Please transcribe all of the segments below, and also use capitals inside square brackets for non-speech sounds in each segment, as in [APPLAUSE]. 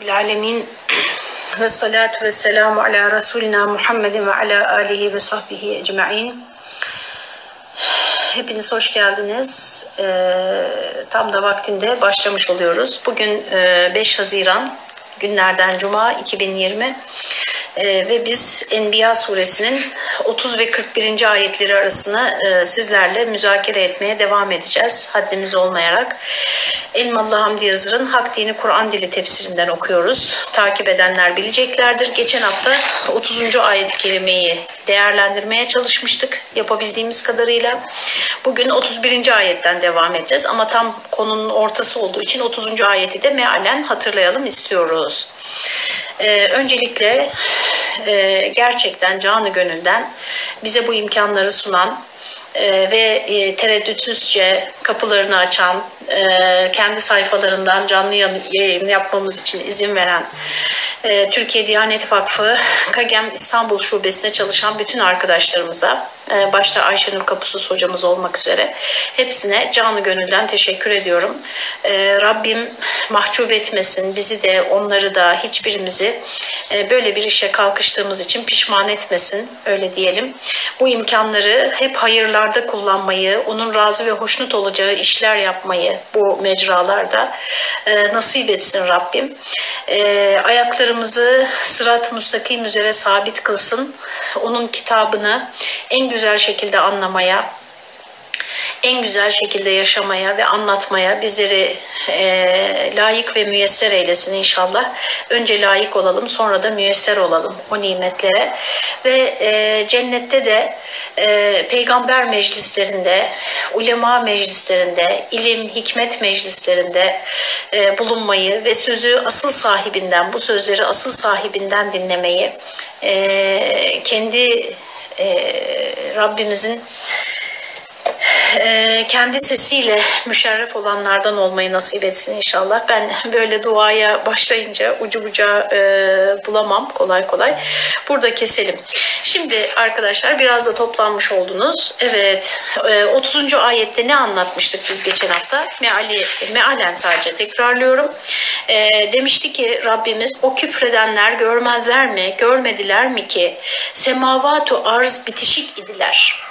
Alemin [CLEARS THROAT] ve salatu ve selamu ala Resulina Muhammedin ve ala alihi ve sahbihi ecma'in. [SIGHS] Hepiniz hoş geldiniz. Ee, tam da vaktinde başlamış oluyoruz. Bugün e, 5 Haziran günlerden Cuma 2020 ee, ve biz Enbiya suresinin 30 ve 41. ayetleri arasını e, sizlerle müzakere etmeye devam edeceğiz. Haddimiz olmayarak. Elmalı Hamdi Yazır'ın Hak Dini Kur'an Dili tefsirinden okuyoruz. Takip edenler bileceklerdir. Geçen hafta 30. ayet-i kerimeyi değerlendirmeye çalışmıştık yapabildiğimiz kadarıyla. Bugün 31. ayetten devam edeceğiz ama tam konunun ortası olduğu için 30. ayeti de mealen hatırlayalım istiyoruz. Ee, öncelikle e, gerçekten canı gönülden bize bu imkanları sunan e, ve e, tereddütsüzce kapılarını açan, kendi sayfalarından canlı yayın yapmamız için izin veren e, Türkiye Diyanet Vakfı Kagem İstanbul Şubesi'ne çalışan bütün arkadaşlarımıza, e, başta Ayşenur Kapusuz hocamız olmak üzere hepsine canı gönülden teşekkür ediyorum. E, Rabbim mahcup etmesin, bizi de onları da hiçbirimizi e, böyle bir işe kalkıştığımız için pişman etmesin, öyle diyelim. Bu imkanları hep hayırlarda kullanmayı, onun razı ve hoşnut olacağı işler yapmayı bu mecralarda e, nasip etsin Rabbim. E, ayaklarımızı sırat-ı müstakim üzere sabit kılsın. Onun kitabını en güzel şekilde anlamaya, en güzel şekilde yaşamaya ve anlatmaya bizleri e, layık ve müyesser eylesin inşallah. Önce layık olalım sonra da müyesser olalım o nimetlere ve e, cennette de e, peygamber meclislerinde, ulema meclislerinde, ilim, hikmet meclislerinde e, bulunmayı ve sözü asıl sahibinden, bu sözleri asıl sahibinden dinlemeyi, e, kendi e, Rabbimizin e, kendi sesiyle müşerref olanlardan olmayı nasip etsin inşallah. Ben böyle duaya başlayınca ucu bucağı e, bulamam kolay kolay. Burada keselim. Şimdi arkadaşlar biraz da toplanmış oldunuz. Evet e, 30. ayette ne anlatmıştık biz geçen hafta? Meali, mealen sadece tekrarlıyorum. E, demişti ki Rabbimiz o küfredenler görmezler mi, görmediler mi ki semavatu arz bitişik idiler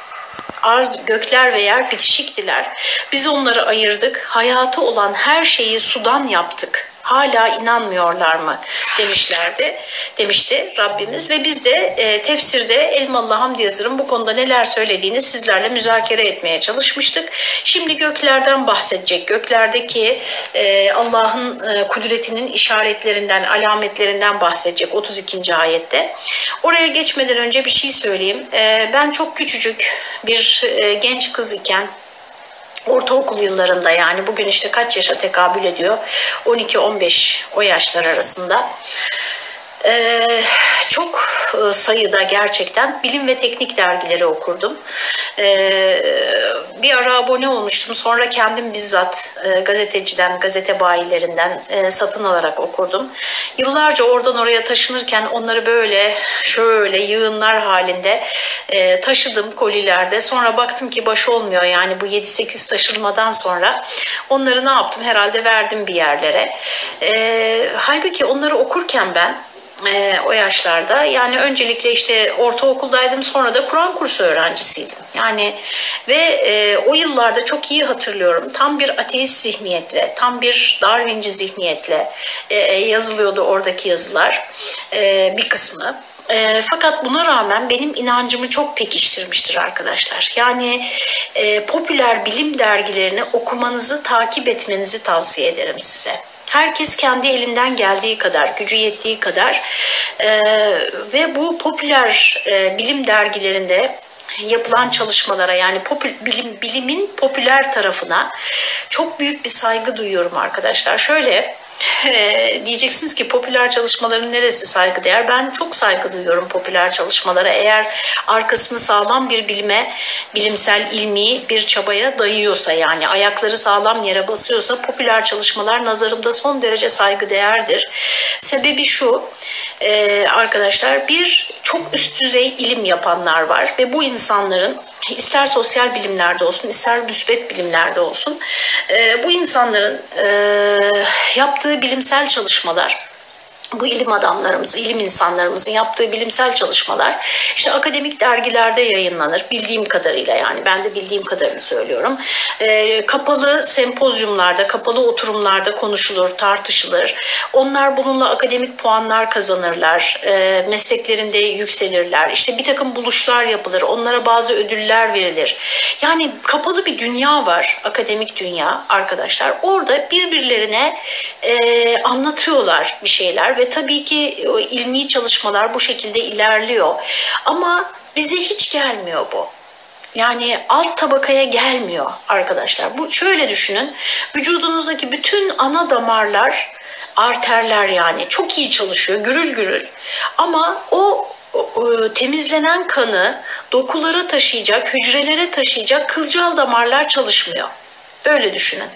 arz, gökler ve yer bitişiktiler. Biz onları ayırdık, hayatı olan her şeyi sudan yaptık. Hala inanmıyorlar mı demişlerdi demişti Rabbimiz ve biz de e, tefsirde Elmalı Hamdi Yazır'ın bu konuda neler söylediğini sizlerle müzakere etmeye çalışmıştık. Şimdi göklerden bahsedecek. Göklerdeki e, Allah'ın e, kudretinin işaretlerinden, alametlerinden bahsedecek 32. ayette. Oraya geçmeden önce bir şey söyleyeyim. E, ben çok küçücük bir e, genç kız iken ortaokul yıllarında yani bugün işte kaç yaşa tekabül ediyor? 12-15 o yaşlar arasında ee, çok sayıda gerçekten bilim ve teknik dergileri okurdum. Ee, bir ara abone olmuştum. Sonra kendim bizzat e, gazeteciden, gazete bayilerinden e, satın alarak okurdum. Yıllarca oradan oraya taşınırken onları böyle şöyle yığınlar halinde e, taşıdım kolilerde. Sonra baktım ki baş olmuyor yani bu 7-8 taşınmadan sonra onları ne yaptım? Herhalde verdim bir yerlere. E, halbuki onları okurken ben e, o yaşlarda. Yani öncelikle işte ortaokuldaydım sonra da Kur'an kursu öğrencisiydim. Yani ve e, o yıllarda çok iyi hatırlıyorum. Tam bir ateist zihniyetle, tam bir Darwinci zihniyetle e, yazılıyordu oradaki yazılar. E, bir kısmı. E, fakat buna rağmen benim inancımı çok pekiştirmiştir arkadaşlar. Yani e, popüler bilim dergilerini okumanızı, takip etmenizi tavsiye ederim size. Herkes kendi elinden geldiği kadar, gücü yettiği kadar e, ve bu popüler e, bilim dergilerinde yapılan çalışmalara yani popül, bilim, bilimin popüler tarafına çok büyük bir saygı duyuyorum arkadaşlar. Şöyle e, diyeceksiniz ki popüler çalışmaların neresi saygıdeğer? Ben çok saygı duyuyorum popüler çalışmalara. Eğer arkasını sağlam bir bilime, bilimsel ilmi bir çabaya dayıyorsa yani ayakları sağlam yere basıyorsa popüler çalışmalar nazarımda son derece saygıdeğerdir. Sebebi şu e, arkadaşlar bir çok üst düzey ilim yapanlar var ve bu insanların ister sosyal bilimlerde olsun ister müsbet bilimlerde olsun e, bu insanların e, yaptığı bilimsel çalışmalar bu ilim adamlarımız, ilim insanlarımızın yaptığı bilimsel çalışmalar işte akademik dergilerde yayınlanır bildiğim kadarıyla yani ben de bildiğim kadarını söylüyorum. E, kapalı sempozyumlarda, kapalı oturumlarda konuşulur, tartışılır. Onlar bununla akademik puanlar kazanırlar, e, mesleklerinde yükselirler. İşte bir takım buluşlar yapılır, onlara bazı ödüller verilir. Yani kapalı bir dünya var, akademik dünya arkadaşlar. Orada birbirlerine e, anlatıyorlar bir şeyler ve tabii ki ilmi çalışmalar bu şekilde ilerliyor. Ama bize hiç gelmiyor bu. Yani alt tabakaya gelmiyor arkadaşlar. Bu şöyle düşünün. Vücudunuzdaki bütün ana damarlar, arterler yani çok iyi çalışıyor, gürül gürül. Ama o temizlenen kanı dokulara taşıyacak, hücrelere taşıyacak kılcal damarlar çalışmıyor. Böyle düşünün.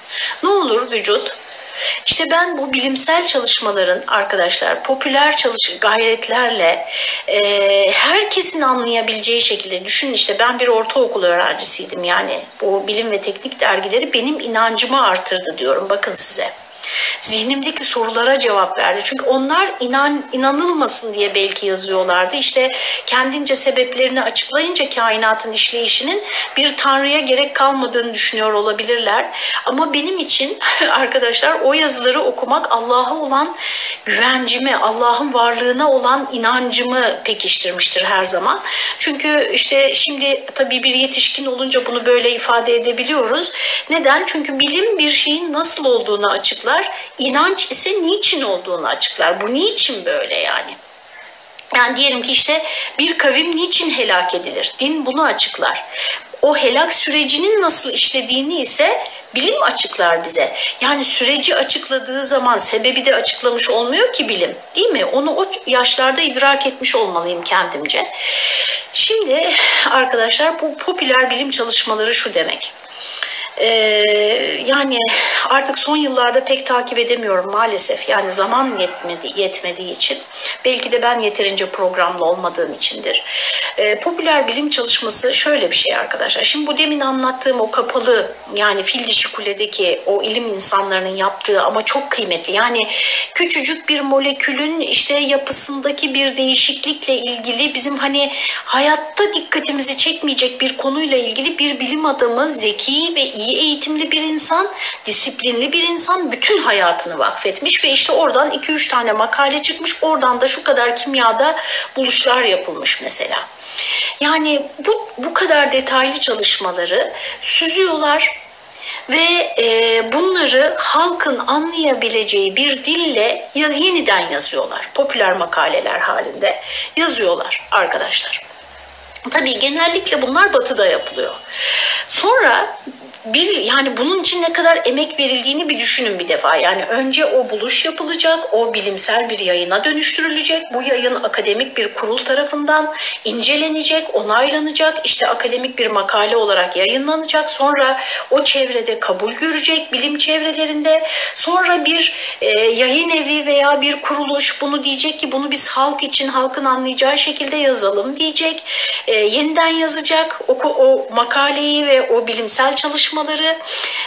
Ne olur vücut işte ben bu bilimsel çalışmaların arkadaşlar popüler çalış gayretlerle e, herkesin anlayabileceği şekilde düşünün. İşte ben bir ortaokul öğrencisiydim yani. Bu bilim ve teknik dergileri benim inancımı artırdı diyorum bakın size zihnimdeki sorulara cevap verdi. Çünkü onlar inan inanılmasın diye belki yazıyorlardı. İşte kendince sebeplerini açıklayınca kainatın işleyişinin bir tanrıya gerek kalmadığını düşünüyor olabilirler. Ama benim için [LAUGHS] arkadaşlar o yazıları okumak Allah'a olan güvencimi, Allah'ın varlığına olan inancımı pekiştirmiştir her zaman. Çünkü işte şimdi tabii bir yetişkin olunca bunu böyle ifade edebiliyoruz. Neden? Çünkü bilim bir şeyin nasıl olduğunu açıklar İnanç ise niçin olduğunu açıklar. Bu niçin böyle yani? Yani diyelim ki işte bir kavim niçin helak edilir? Din bunu açıklar. O helak sürecinin nasıl işlediğini ise bilim açıklar bize. Yani süreci açıkladığı zaman sebebi de açıklamış olmuyor ki bilim. Değil mi? Onu o yaşlarda idrak etmiş olmalıyım kendimce. Şimdi arkadaşlar bu popüler bilim çalışmaları şu demek. Ee, yani artık son yıllarda pek takip edemiyorum maalesef. Yani zaman yetmedi, yetmediği için. Belki de ben yeterince programlı olmadığım içindir. Ee, popüler bilim çalışması şöyle bir şey arkadaşlar. Şimdi bu demin anlattığım o kapalı yani fil dişi kuledeki o ilim insanlarının yaptığı ama çok kıymetli. Yani küçücük bir molekülün işte yapısındaki bir değişiklikle ilgili bizim hani hayatta dikkatimizi çekmeyecek bir konuyla ilgili bir bilim adamı zeki ve iyi iyi eğitimli bir insan, disiplinli bir insan bütün hayatını vakfetmiş ve işte oradan 2-3 tane makale çıkmış. Oradan da şu kadar kimyada buluşlar yapılmış mesela. Yani bu, bu kadar detaylı çalışmaları süzüyorlar ve e, bunları halkın anlayabileceği bir dille yeniden yazıyorlar. Popüler makaleler halinde yazıyorlar arkadaşlar. Tabii genellikle bunlar batıda yapılıyor. Sonra bir yani bunun için ne kadar emek verildiğini bir düşünün bir defa. Yani önce o buluş yapılacak, o bilimsel bir yayına dönüştürülecek. Bu yayın akademik bir kurul tarafından incelenecek, onaylanacak. İşte akademik bir makale olarak yayınlanacak. Sonra o çevrede kabul görecek bilim çevrelerinde. Sonra bir e, yayın evi veya bir kuruluş bunu diyecek ki bunu biz halk için halkın anlayacağı şekilde yazalım diyecek. E, yeniden yazacak o, o makaleyi ve o bilimsel çalışma çalışmaları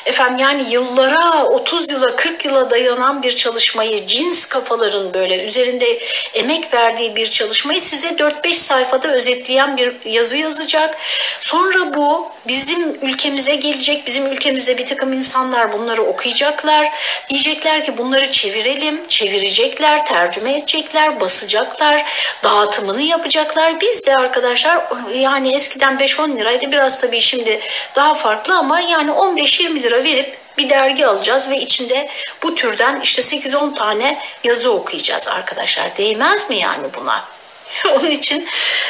efendim yani yıllara 30 yıla 40 yıla dayanan bir çalışmayı cins kafaların böyle üzerinde emek verdiği bir çalışmayı size 4-5 sayfada özetleyen bir yazı yazacak. Sonra bu bizim ülkemize gelecek. Bizim ülkemizde bir takım insanlar bunları okuyacaklar. Diyecekler ki bunları çevirelim. Çevirecekler, tercüme edecekler, basacaklar, dağıtımını yapacaklar. Biz de arkadaşlar yani eskiden 5-10 liraydı biraz tabii şimdi daha farklı ama yani yani 15-20 lira verip bir dergi alacağız ve içinde bu türden işte 8-10 tane yazı okuyacağız arkadaşlar. Değmez mi yani buna? [LAUGHS] Onun için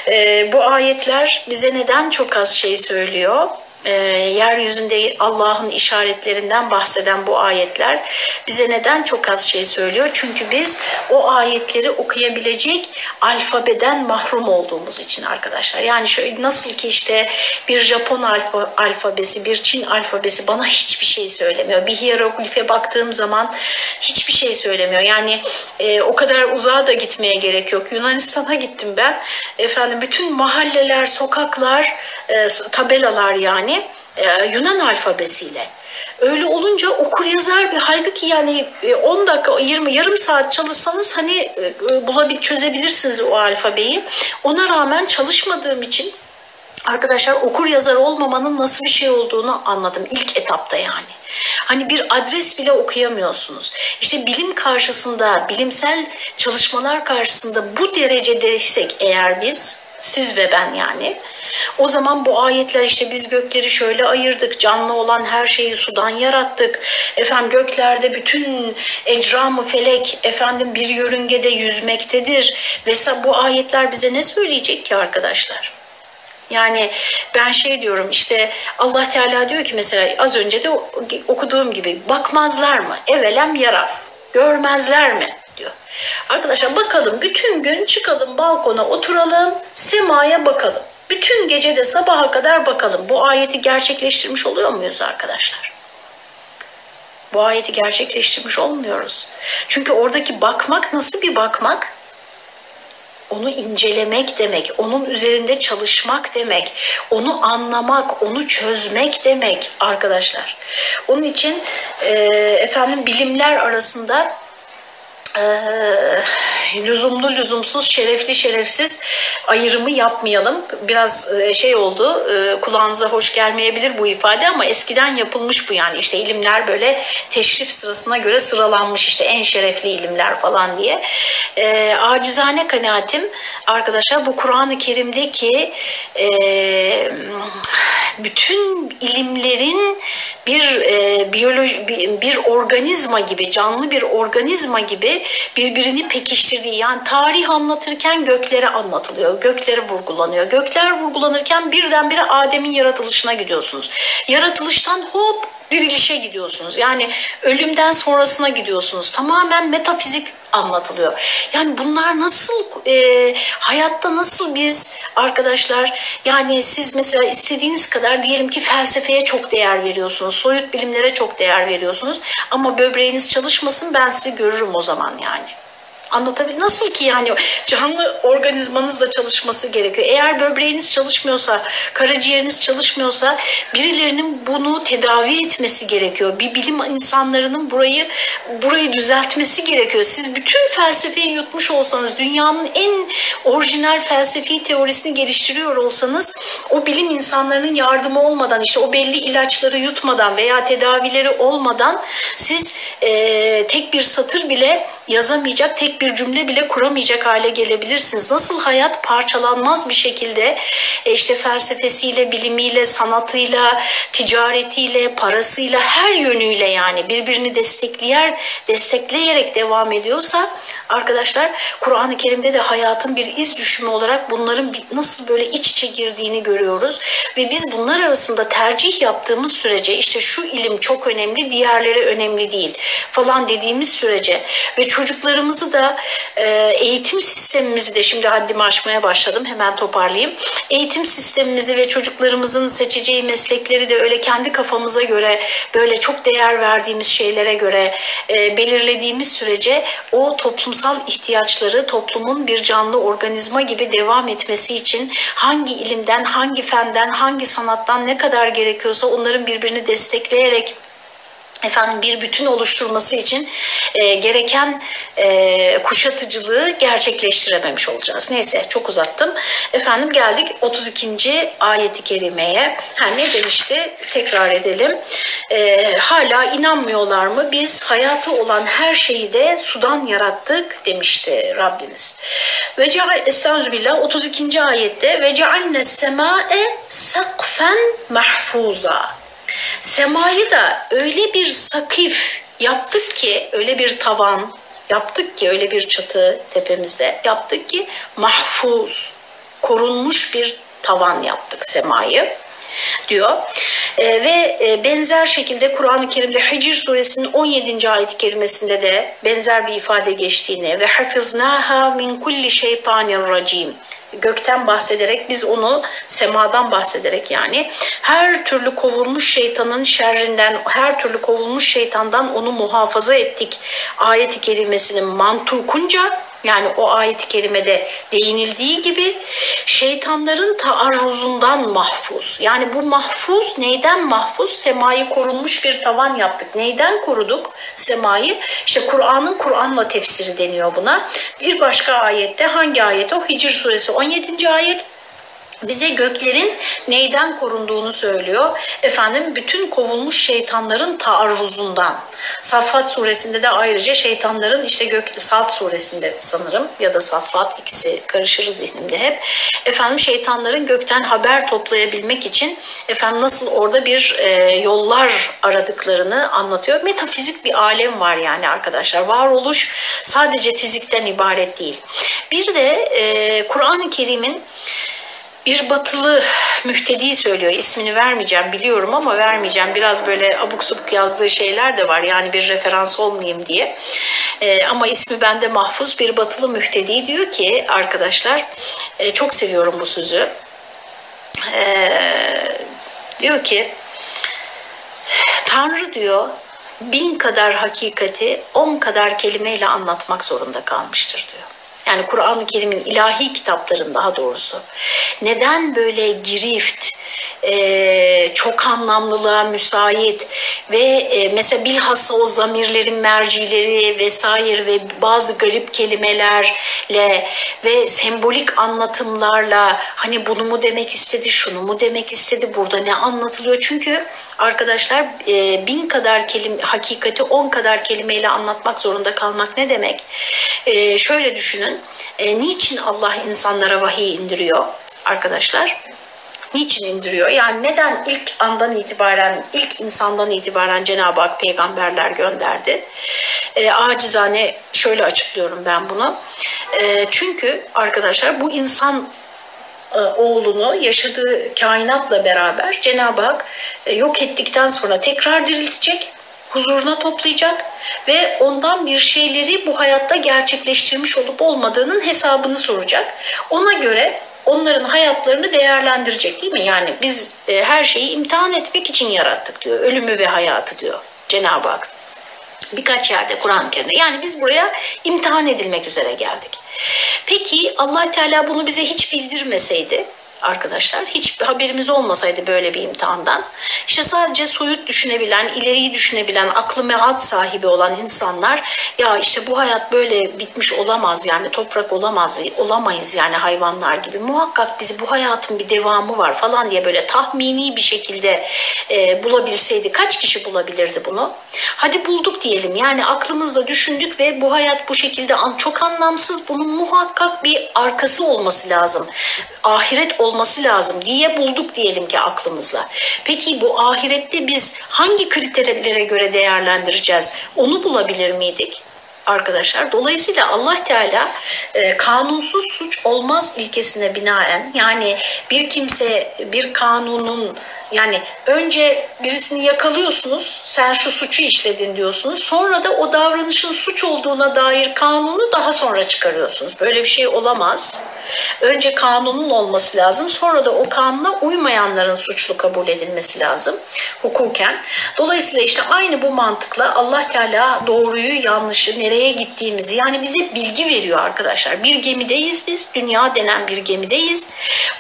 e, bu ayetler bize neden çok az şey söylüyor? E, yeryüzünde Allah'ın işaretlerinden bahseden bu ayetler bize neden çok az şey söylüyor? Çünkü biz o ayetleri okuyabilecek alfabeden mahrum olduğumuz için arkadaşlar. Yani şöyle nasıl ki işte bir Japon alfa, alfabesi, bir Çin alfabesi bana hiçbir şey söylemiyor. Bir hieroglife baktığım zaman hiçbir şey söylemiyor. Yani e, o kadar uzağa da gitmeye gerek yok. Yunanistan'a gittim ben. Efendim bütün mahalleler, sokaklar, e, tabelalar yani e, Yunan alfabesiyle. Öyle olunca okur yazar bir halbuki yani 10 e, dakika 20 yarım saat çalışsanız hani e, e, bulabil çözebilirsiniz o alfabeyi. Ona rağmen çalışmadığım için arkadaşlar okur yazar olmamanın nasıl bir şey olduğunu anladım ilk etapta yani. Hani bir adres bile okuyamıyorsunuz. İşte bilim karşısında, bilimsel çalışmalar karşısında bu derecedeysek eğer biz, siz ve ben yani, o zaman bu ayetler işte biz gökleri şöyle ayırdık, canlı olan her şeyi sudan yarattık. Efendim göklerde bütün ecramı felek efendim bir yörüngede yüzmektedir. Ve bu ayetler bize ne söyleyecek ki arkadaşlar? Yani ben şey diyorum işte Allah Teala diyor ki mesela az önce de okuduğum gibi bakmazlar mı? Evelem yarar. Görmezler mi? Diyor. Arkadaşlar bakalım bütün gün çıkalım balkona oturalım semaya bakalım. Bütün gece de sabaha kadar bakalım. Bu ayeti gerçekleştirmiş oluyor muyuz arkadaşlar? Bu ayeti gerçekleştirmiş olmuyoruz. Çünkü oradaki bakmak nasıl bir bakmak? onu incelemek demek, onun üzerinde çalışmak demek, onu anlamak, onu çözmek demek arkadaşlar. Onun için e, efendim bilimler arasında e, lüzumlu lüzumsuz, şerefli şerefsiz ayrımı yapmayalım. Biraz e, şey oldu, e, kulağınıza hoş gelmeyebilir bu ifade ama eskiden yapılmış bu yani. işte ilimler böyle teşrif sırasına göre sıralanmış işte en şerefli ilimler falan diye. E, acizane kanaatim arkadaşlar bu Kur'an-ı Kerim'deki e, bütün ilimlerin bir e, biyoloji bir, bir organizma gibi canlı bir organizma gibi birbirini pekiştirdiği yani tarih anlatırken göklere anlatılıyor. Göklere vurgulanıyor. Gökler vurgulanırken birdenbire Adem'in yaratılışına gidiyorsunuz. Yaratılıştan hop dirilişe gidiyorsunuz. Yani ölümden sonrasına gidiyorsunuz. Tamamen metafizik anlatılıyor. Yani bunlar nasıl e, hayatta nasıl biz arkadaşlar yani siz mesela istediğiniz kadar diyelim ki felsefeye çok değer veriyorsunuz. Soyut bilimlere çok değer veriyorsunuz. Ama böbreğiniz çalışmasın ben sizi görürüm o zaman yani. Anlatabilir Nasıl ki yani canlı organizmanız da çalışması gerekiyor. Eğer böbreğiniz çalışmıyorsa, karaciğeriniz çalışmıyorsa birilerinin bunu tedavi etmesi gerekiyor. Bir bilim insanlarının burayı burayı düzeltmesi gerekiyor. Siz bütün felsefeyi yutmuş olsanız, dünyanın en orijinal felsefi teorisini geliştiriyor olsanız o bilim insanlarının yardımı olmadan işte o belli ilaçları yutmadan veya tedavileri olmadan siz e, tek bir satır bile yazamayacak, tek bir cümle bile kuramayacak hale gelebilirsiniz. Nasıl hayat parçalanmaz bir şekilde e, işte felsefesiyle, bilimiyle, sanatıyla, ticaretiyle, parasıyla her yönüyle yani birbirini destekleyer, destekleyerek devam ediyorsa arkadaşlar Kur'an-ı Kerim'de de hayatın bir iz düşümü olarak bunların nasıl böyle iç içe girdiğini görüyoruz ve biz bunlar arasında tercih yaptığımız sürece işte şu ilim çok önemli, diğerleri önemli değil falan dediğimiz sürece ve çocuklarımızı da e, eğitim sistemimizi de şimdi haddimi aşmaya başladım hemen toparlayayım. Eğitim sistemimizi ve çocuklarımızın seçeceği meslekleri de öyle kendi kafamıza göre böyle çok değer verdiğimiz şeylere göre e, belirlediğimiz sürece o toplumsal ihtiyaçları toplumun bir canlı organizma gibi devam etmesi için hangi ilimden, hangi fenden, hangi sanattan ne kadar gerekiyorsa onların birbirini destekleyerek efendim bir bütün oluşturması için e, gereken e, kuşatıcılığı gerçekleştirememiş olacağız. Neyse çok uzattım. Efendim geldik 32. ayeti kerimeye. Ha, ne demişti? Tekrar edelim. E, hala inanmıyorlar mı? Biz hayatı olan her şeyi de sudan yarattık demişti Rabbimiz. Ve estağfirullah 32. ayette ve cealne sema'e sakfen mahfuza Semayı da öyle bir sakif yaptık ki, öyle bir tavan yaptık ki, öyle bir çatı tepemizde yaptık ki mahfuz, korunmuş bir tavan yaptık semayı diyor. E, ve e, benzer şekilde Kur'an-ı Kerim'de Hicr suresinin 17. ayet-i kerimesinde de benzer bir ifade geçtiğini ve hafiznaha min kulli şeytanir racim gökten bahsederek biz onu semadan bahsederek yani her türlü kovulmuş şeytanın şerrinden her türlü kovulmuş şeytandan onu muhafaza ettik ayeti kelimesinin mantukunca Yani o ayet-i kerimede değinildiği gibi şeytanların taarruzundan mahfuz. Yani bu mahfuz neyden mahfuz? Semayı korunmuş bir tavan yaptık. Neyden koruduk semayı? İşte Kur'an'ın Kur'an'la tefsiri deniyor buna. Bir başka ayette hangi ayet o? Hicr suresi 17. ayet bize göklerin neyden korunduğunu söylüyor. Efendim bütün kovulmuş şeytanların taarruzundan. Saffat suresinde de ayrıca şeytanların işte gök Sat suresinde sanırım ya da Saffat ikisi karışır zihnimde hep. Efendim şeytanların gökten haber toplayabilmek için efendim nasıl orada bir e, yollar aradıklarını anlatıyor. Metafizik bir alem var yani arkadaşlar. Varoluş sadece fizikten ibaret değil. Bir de e, Kur'an-ı Kerim'in bir batılı müftedi söylüyor. İsmini vermeyeceğim biliyorum ama vermeyeceğim. Biraz böyle abuk subuk yazdığı şeyler de var. Yani bir referans olmayayım diye. Ee, ama ismi bende mahfuz bir batılı müftedi diyor ki arkadaşlar e, çok seviyorum bu sözü. Ee, diyor ki Tanrı diyor bin kadar hakikati on kadar kelimeyle anlatmak zorunda kalmıştır diyor yani Kur'an-ı Kerim'in ilahi kitapların daha doğrusu neden böyle girift, e, çok anlamlılığa müsait ve e, mesela bilhassa o zamirlerin mercileri vesaire ve bazı garip kelimelerle ve sembolik anlatımlarla hani bunu mu demek istedi, şunu mu demek istedi, burada ne anlatılıyor? Çünkü arkadaşlar e, bin kadar kelime, hakikati on kadar kelimeyle anlatmak zorunda kalmak ne demek? E, şöyle düşünün, e, niçin Allah insanlara vahiy indiriyor arkadaşlar? Niçin indiriyor? Yani neden ilk andan itibaren, ilk insandan itibaren Cenab-ı Hak peygamberler gönderdi? E, acizane şöyle açıklıyorum ben bunu. E, çünkü arkadaşlar bu insan oğlunu yaşadığı kainatla beraber Cenab-ı Hak e, yok ettikten sonra tekrar diriltecek, huzuruna toplayacak ve ondan bir şeyleri bu hayatta gerçekleştirmiş olup olmadığının hesabını soracak. Ona göre onların hayatlarını değerlendirecek değil mi? Yani biz e, her şeyi imtihan etmek için yarattık diyor. Ölümü ve hayatı diyor Cenab-ı Hak. Birkaç yerde Kur'an-ı Kerim'de. Yani biz buraya imtihan edilmek üzere geldik. Peki allah Teala bunu bize hiç bildirmeseydi arkadaşlar. Hiç haberimiz olmasaydı böyle bir imtihandan. İşte sadece soyut düşünebilen, ileriyi düşünebilen, aklı meat sahibi olan insanlar ya işte bu hayat böyle bitmiş olamaz yani toprak olamaz, olamayız yani hayvanlar gibi. Muhakkak bizi bu hayatın bir devamı var falan diye böyle tahmini bir şekilde e, bulabilseydi kaç kişi bulabilirdi bunu? Hadi bulduk diyelim yani aklımızla düşündük ve bu hayat bu şekilde çok anlamsız bunun muhakkak bir arkası olması lazım. Ahiret olması lazım diye bulduk diyelim ki aklımızla. Peki bu ahirette biz hangi kriterlere göre değerlendireceğiz? Onu bulabilir miydik? arkadaşlar. Dolayısıyla Allah Teala e, kanunsuz suç olmaz ilkesine binaen yani bir kimse bir kanunun yani önce birisini yakalıyorsunuz, sen şu suçu işledin diyorsunuz. Sonra da o davranışın suç olduğuna dair kanunu daha sonra çıkarıyorsunuz. Böyle bir şey olamaz. Önce kanunun olması lazım. Sonra da o kanuna uymayanların suçlu kabul edilmesi lazım hukuken. Dolayısıyla işte aynı bu mantıkla Allah Teala doğruyu, yanlışı, nereye gittiğimizi yani bize bilgi veriyor arkadaşlar. Bir gemideyiz biz. Dünya denen bir gemideyiz.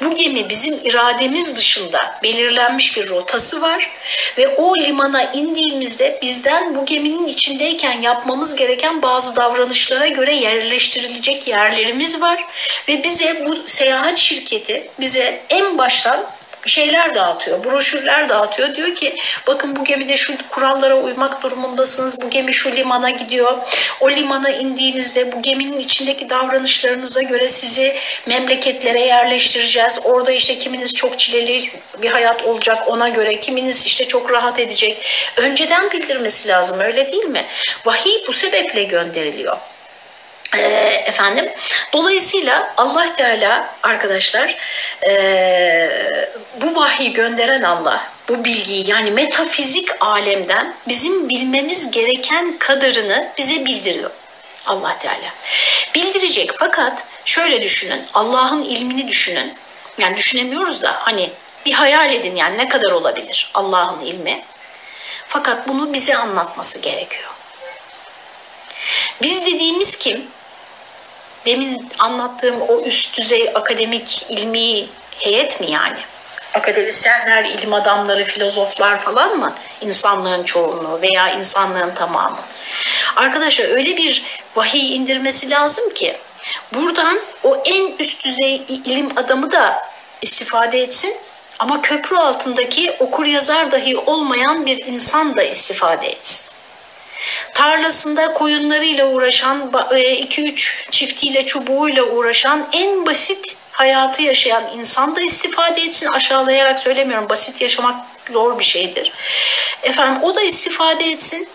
Bu gemi bizim irademiz dışında belirlenmiş belirlenmiş bir rotası var ve o limana indiğimizde bizden bu geminin içindeyken yapmamız gereken bazı davranışlara göre yerleştirilecek yerlerimiz var ve bize bu seyahat şirketi bize en baştan şeyler dağıtıyor, broşürler dağıtıyor. Diyor ki bakın bu gemide şu kurallara uymak durumundasınız. Bu gemi şu limana gidiyor. O limana indiğinizde bu geminin içindeki davranışlarınıza göre sizi memleketlere yerleştireceğiz. Orada işte kiminiz çok çileli bir hayat olacak ona göre, kiminiz işte çok rahat edecek. Önceden bildirmesi lazım öyle değil mi? Vahiy bu sebeple gönderiliyor. E, efendim. Dolayısıyla Allah Teala arkadaşlar e, bu vahyi gönderen Allah bu bilgiyi yani metafizik alemden bizim bilmemiz gereken kadarını bize bildiriyor Allah Teala. Bildirecek fakat şöyle düşünün Allah'ın ilmini düşünün. Yani düşünemiyoruz da hani bir hayal edin yani ne kadar olabilir Allah'ın ilmi. Fakat bunu bize anlatması gerekiyor. Biz dediğimiz kim? Demin anlattığım o üst düzey akademik ilmi heyet mi yani? Akademisyenler, ilim adamları, filozoflar falan mı? İnsanlığın çoğunluğu veya insanlığın tamamı. Arkadaşlar öyle bir vahiy indirmesi lazım ki buradan o en üst düzey ilim adamı da istifade etsin ama köprü altındaki okur yazar dahi olmayan bir insan da istifade etsin. Tarlasında koyunlarıyla uğraşan, 2-3 çiftiyle çubuğuyla uğraşan en basit hayatı yaşayan insan da istifade etsin. Aşağılayarak söylemiyorum. Basit yaşamak zor bir şeydir. Efendim o da istifade etsin.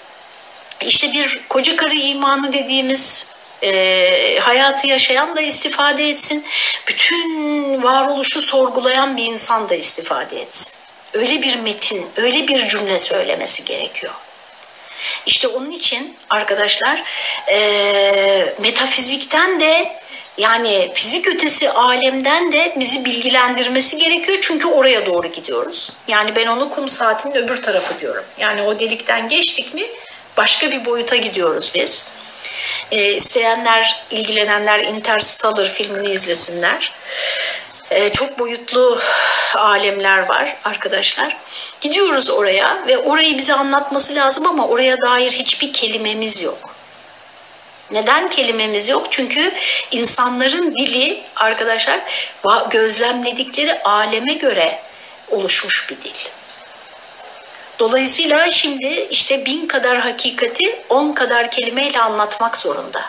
İşte bir koca karı imanı dediğimiz e, hayatı yaşayan da istifade etsin. Bütün varoluşu sorgulayan bir insan da istifade etsin. Öyle bir metin, öyle bir cümle söylemesi gerekiyor. İşte onun için arkadaşlar e, metafizikten de yani fizik ötesi alemden de bizi bilgilendirmesi gerekiyor çünkü oraya doğru gidiyoruz. Yani ben onu kum saatinin öbür tarafı diyorum. Yani o delikten geçtik mi başka bir boyuta gidiyoruz biz. E, isteyenler, ilgilenenler Interstellar filmini izlesinler. E, çok boyutlu alemler var arkadaşlar. Gidiyoruz oraya ve orayı bize anlatması lazım ama oraya dair hiçbir kelimemiz yok. Neden kelimemiz yok? Çünkü insanların dili arkadaşlar gözlemledikleri aleme göre oluşmuş bir dil. Dolayısıyla şimdi işte bin kadar hakikati on kadar kelimeyle anlatmak zorunda.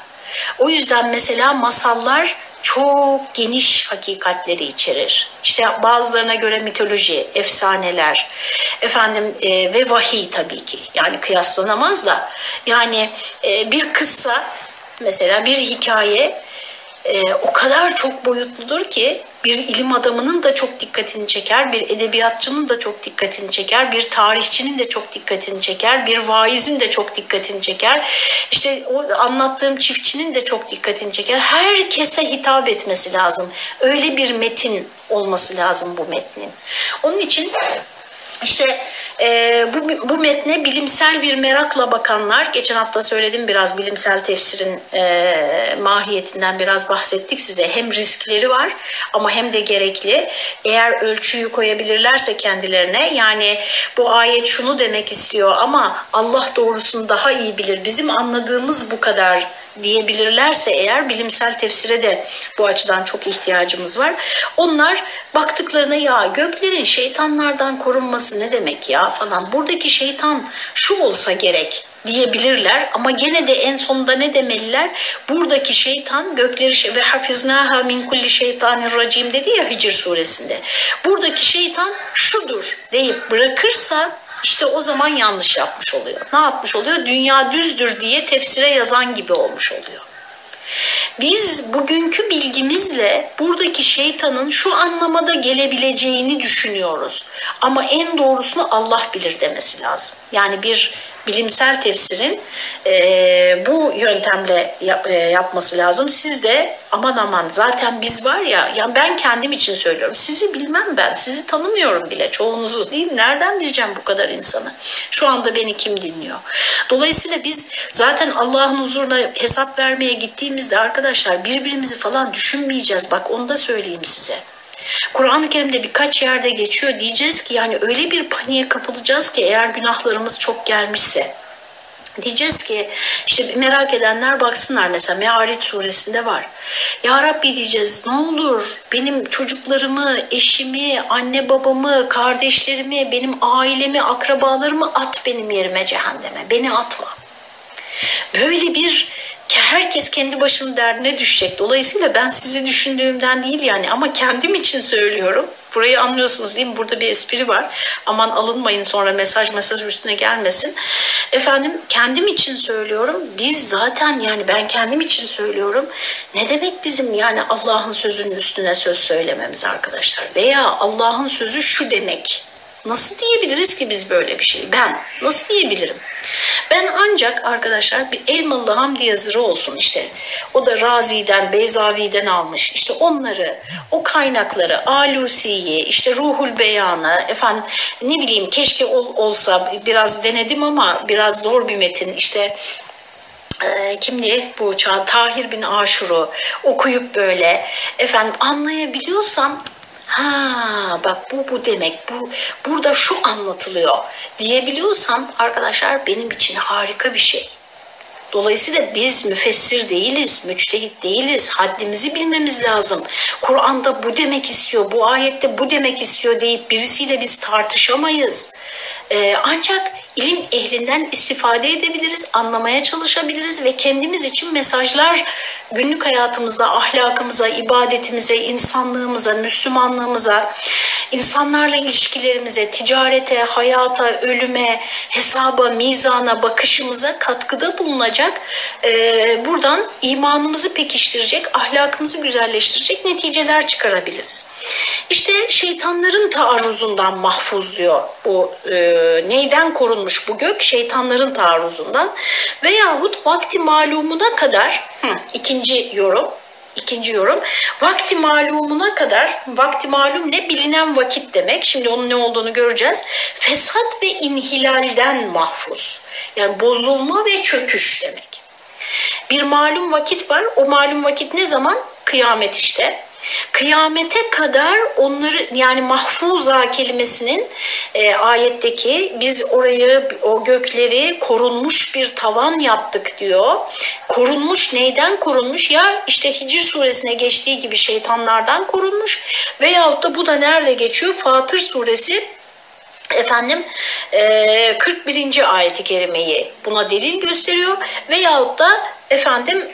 O yüzden mesela masallar çok geniş hakikatleri içerir. İşte bazılarına göre mitoloji, efsaneler, efendim e, ve vahiy tabii ki. Yani kıyaslanamaz da. Yani e, bir kıssa mesela bir hikaye e, o kadar çok boyutludur ki bir ilim adamının da çok dikkatini çeker, bir edebiyatçının da çok dikkatini çeker, bir tarihçinin de çok dikkatini çeker, bir vaizin de çok dikkatini çeker. İşte o anlattığım çiftçinin de çok dikkatini çeker. Herkese hitap etmesi lazım. Öyle bir metin olması lazım bu metnin. Onun için işte e, bu, bu metne bilimsel bir merakla bakanlar, geçen hafta söyledim biraz bilimsel tefsirin e, mahiyetinden biraz bahsettik size. Hem riskleri var ama hem de gerekli. Eğer ölçüyü koyabilirlerse kendilerine yani bu ayet şunu demek istiyor ama Allah doğrusunu daha iyi bilir. Bizim anladığımız bu kadar diyebilirlerse eğer bilimsel tefsire de bu açıdan çok ihtiyacımız var. Onlar baktıklarına ya göklerin şeytanlardan korunması ne demek ya falan buradaki şeytan şu olsa gerek diyebilirler ama gene de en sonunda ne demeliler? Buradaki şeytan gökleri ve hafiznaha min kulli şeytanir racim dedi ya Hicr suresinde. Buradaki şeytan şudur deyip bırakırsa işte o zaman yanlış yapmış oluyor. Ne yapmış oluyor? Dünya düzdür diye tefsire yazan gibi olmuş oluyor. Biz bugünkü bilgimizle buradaki şeytanın şu anlamada gelebileceğini düşünüyoruz. Ama en doğrusunu Allah bilir demesi lazım. Yani bir bilimsel tefsirin e, bu yöntemle yap, e, yapması lazım. Siz de aman aman zaten biz var ya, ya ben kendim için söylüyorum. Sizi bilmem ben, sizi tanımıyorum bile çoğunuzu değil mi? Nereden bileceğim bu kadar insanı? Şu anda beni kim dinliyor? Dolayısıyla biz zaten Allah'ın huzuruna hesap vermeye gittiğimizde arkadaşlar birbirimizi falan düşünmeyeceğiz. Bak onu da söyleyeyim size. Kur'an-ı Kerim'de birkaç yerde geçiyor diyeceğiz ki yani öyle bir paniğe kapılacağız ki eğer günahlarımız çok gelmişse. Diyeceğiz ki işte merak edenler baksınlar mesela Me'ariç suresinde var. Ya Rabbi diyeceğiz ne olur benim çocuklarımı, eşimi, anne babamı, kardeşlerimi, benim ailemi, akrabalarımı at benim yerime cehenneme. Beni atma. Böyle bir herkes kendi başının derdine düşecek. Dolayısıyla ben sizi düşündüğümden değil yani ama kendim için söylüyorum. Burayı anlıyorsunuz değil mi? Burada bir espri var. Aman alınmayın sonra mesaj mesaj üstüne gelmesin. Efendim kendim için söylüyorum. Biz zaten yani ben kendim için söylüyorum. Ne demek bizim yani Allah'ın sözünün üstüne söz söylememiz arkadaşlar? Veya Allah'ın sözü şu demek Nasıl diyebiliriz ki biz böyle bir şeyi? Ben nasıl diyebilirim? Ben ancak arkadaşlar bir Elmalı Hamdi yazırı olsun işte. O da Razi'den, Beyzavi'den almış. İşte onları, o kaynakları, Alusi'yi, işte Ruhul Beyanı, efendim ne bileyim keşke ol, olsa biraz denedim ama biraz zor bir metin. İşte e, kimdi bu çağ Tahir bin Aşur'u okuyup böyle efendim anlayabiliyorsam ha bak bu bu demek bu burada şu anlatılıyor diyebiliyorsam arkadaşlar benim için harika bir şey. Dolayısıyla biz müfessir değiliz, müçtehit değiliz. Haddimizi bilmemiz lazım. Kur'an'da bu demek istiyor, bu ayette bu demek istiyor deyip birisiyle biz tartışamayız. Ee, ancak ilim ehlinden istifade edebiliriz, anlamaya çalışabiliriz ve kendimiz için mesajlar günlük hayatımızda, ahlakımıza, ibadetimize, insanlığımıza, Müslümanlığımıza, insanlarla ilişkilerimize, ticarete, hayata, ölüme, hesaba, mizana, bakışımıza katkıda bulunacak, e, buradan imanımızı pekiştirecek, ahlakımızı güzelleştirecek neticeler çıkarabiliriz. İşte şeytanların taarruzundan mahfuz diyor bu e, neyden korunmuş bu gök? Şeytanların taarruzundan veyahut vakti malumuna kadar hı, ikinci yorum İkinci yorum. Vakti malumuna kadar, vakti malum ne? Bilinen vakit demek. Şimdi onun ne olduğunu göreceğiz. Fesat ve inhilalden mahfuz. Yani bozulma ve çöküş demek. Bir malum vakit var. O malum vakit ne zaman? Kıyamet işte. Kıyamete kadar onları yani mahfuza kelimesinin e, ayetteki biz orayı o gökleri korunmuş bir tavan yaptık diyor. Korunmuş neyden korunmuş? Ya işte Hicr suresine geçtiği gibi şeytanlardan korunmuş veyahut da bu da nerede geçiyor? Fatır suresi efendim 41. ayeti kerimeyi buna delil gösteriyor veyahut da efendim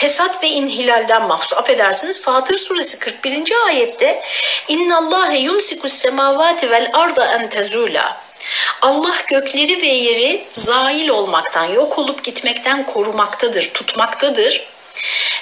fesat ve inhilalden mahfuz. Affedersiniz Fatır suresi 41. ayette İnna Allahe yumsikus semavati vel arda en tezula. Allah gökleri ve yeri zail olmaktan, yok olup gitmekten korumaktadır, tutmaktadır.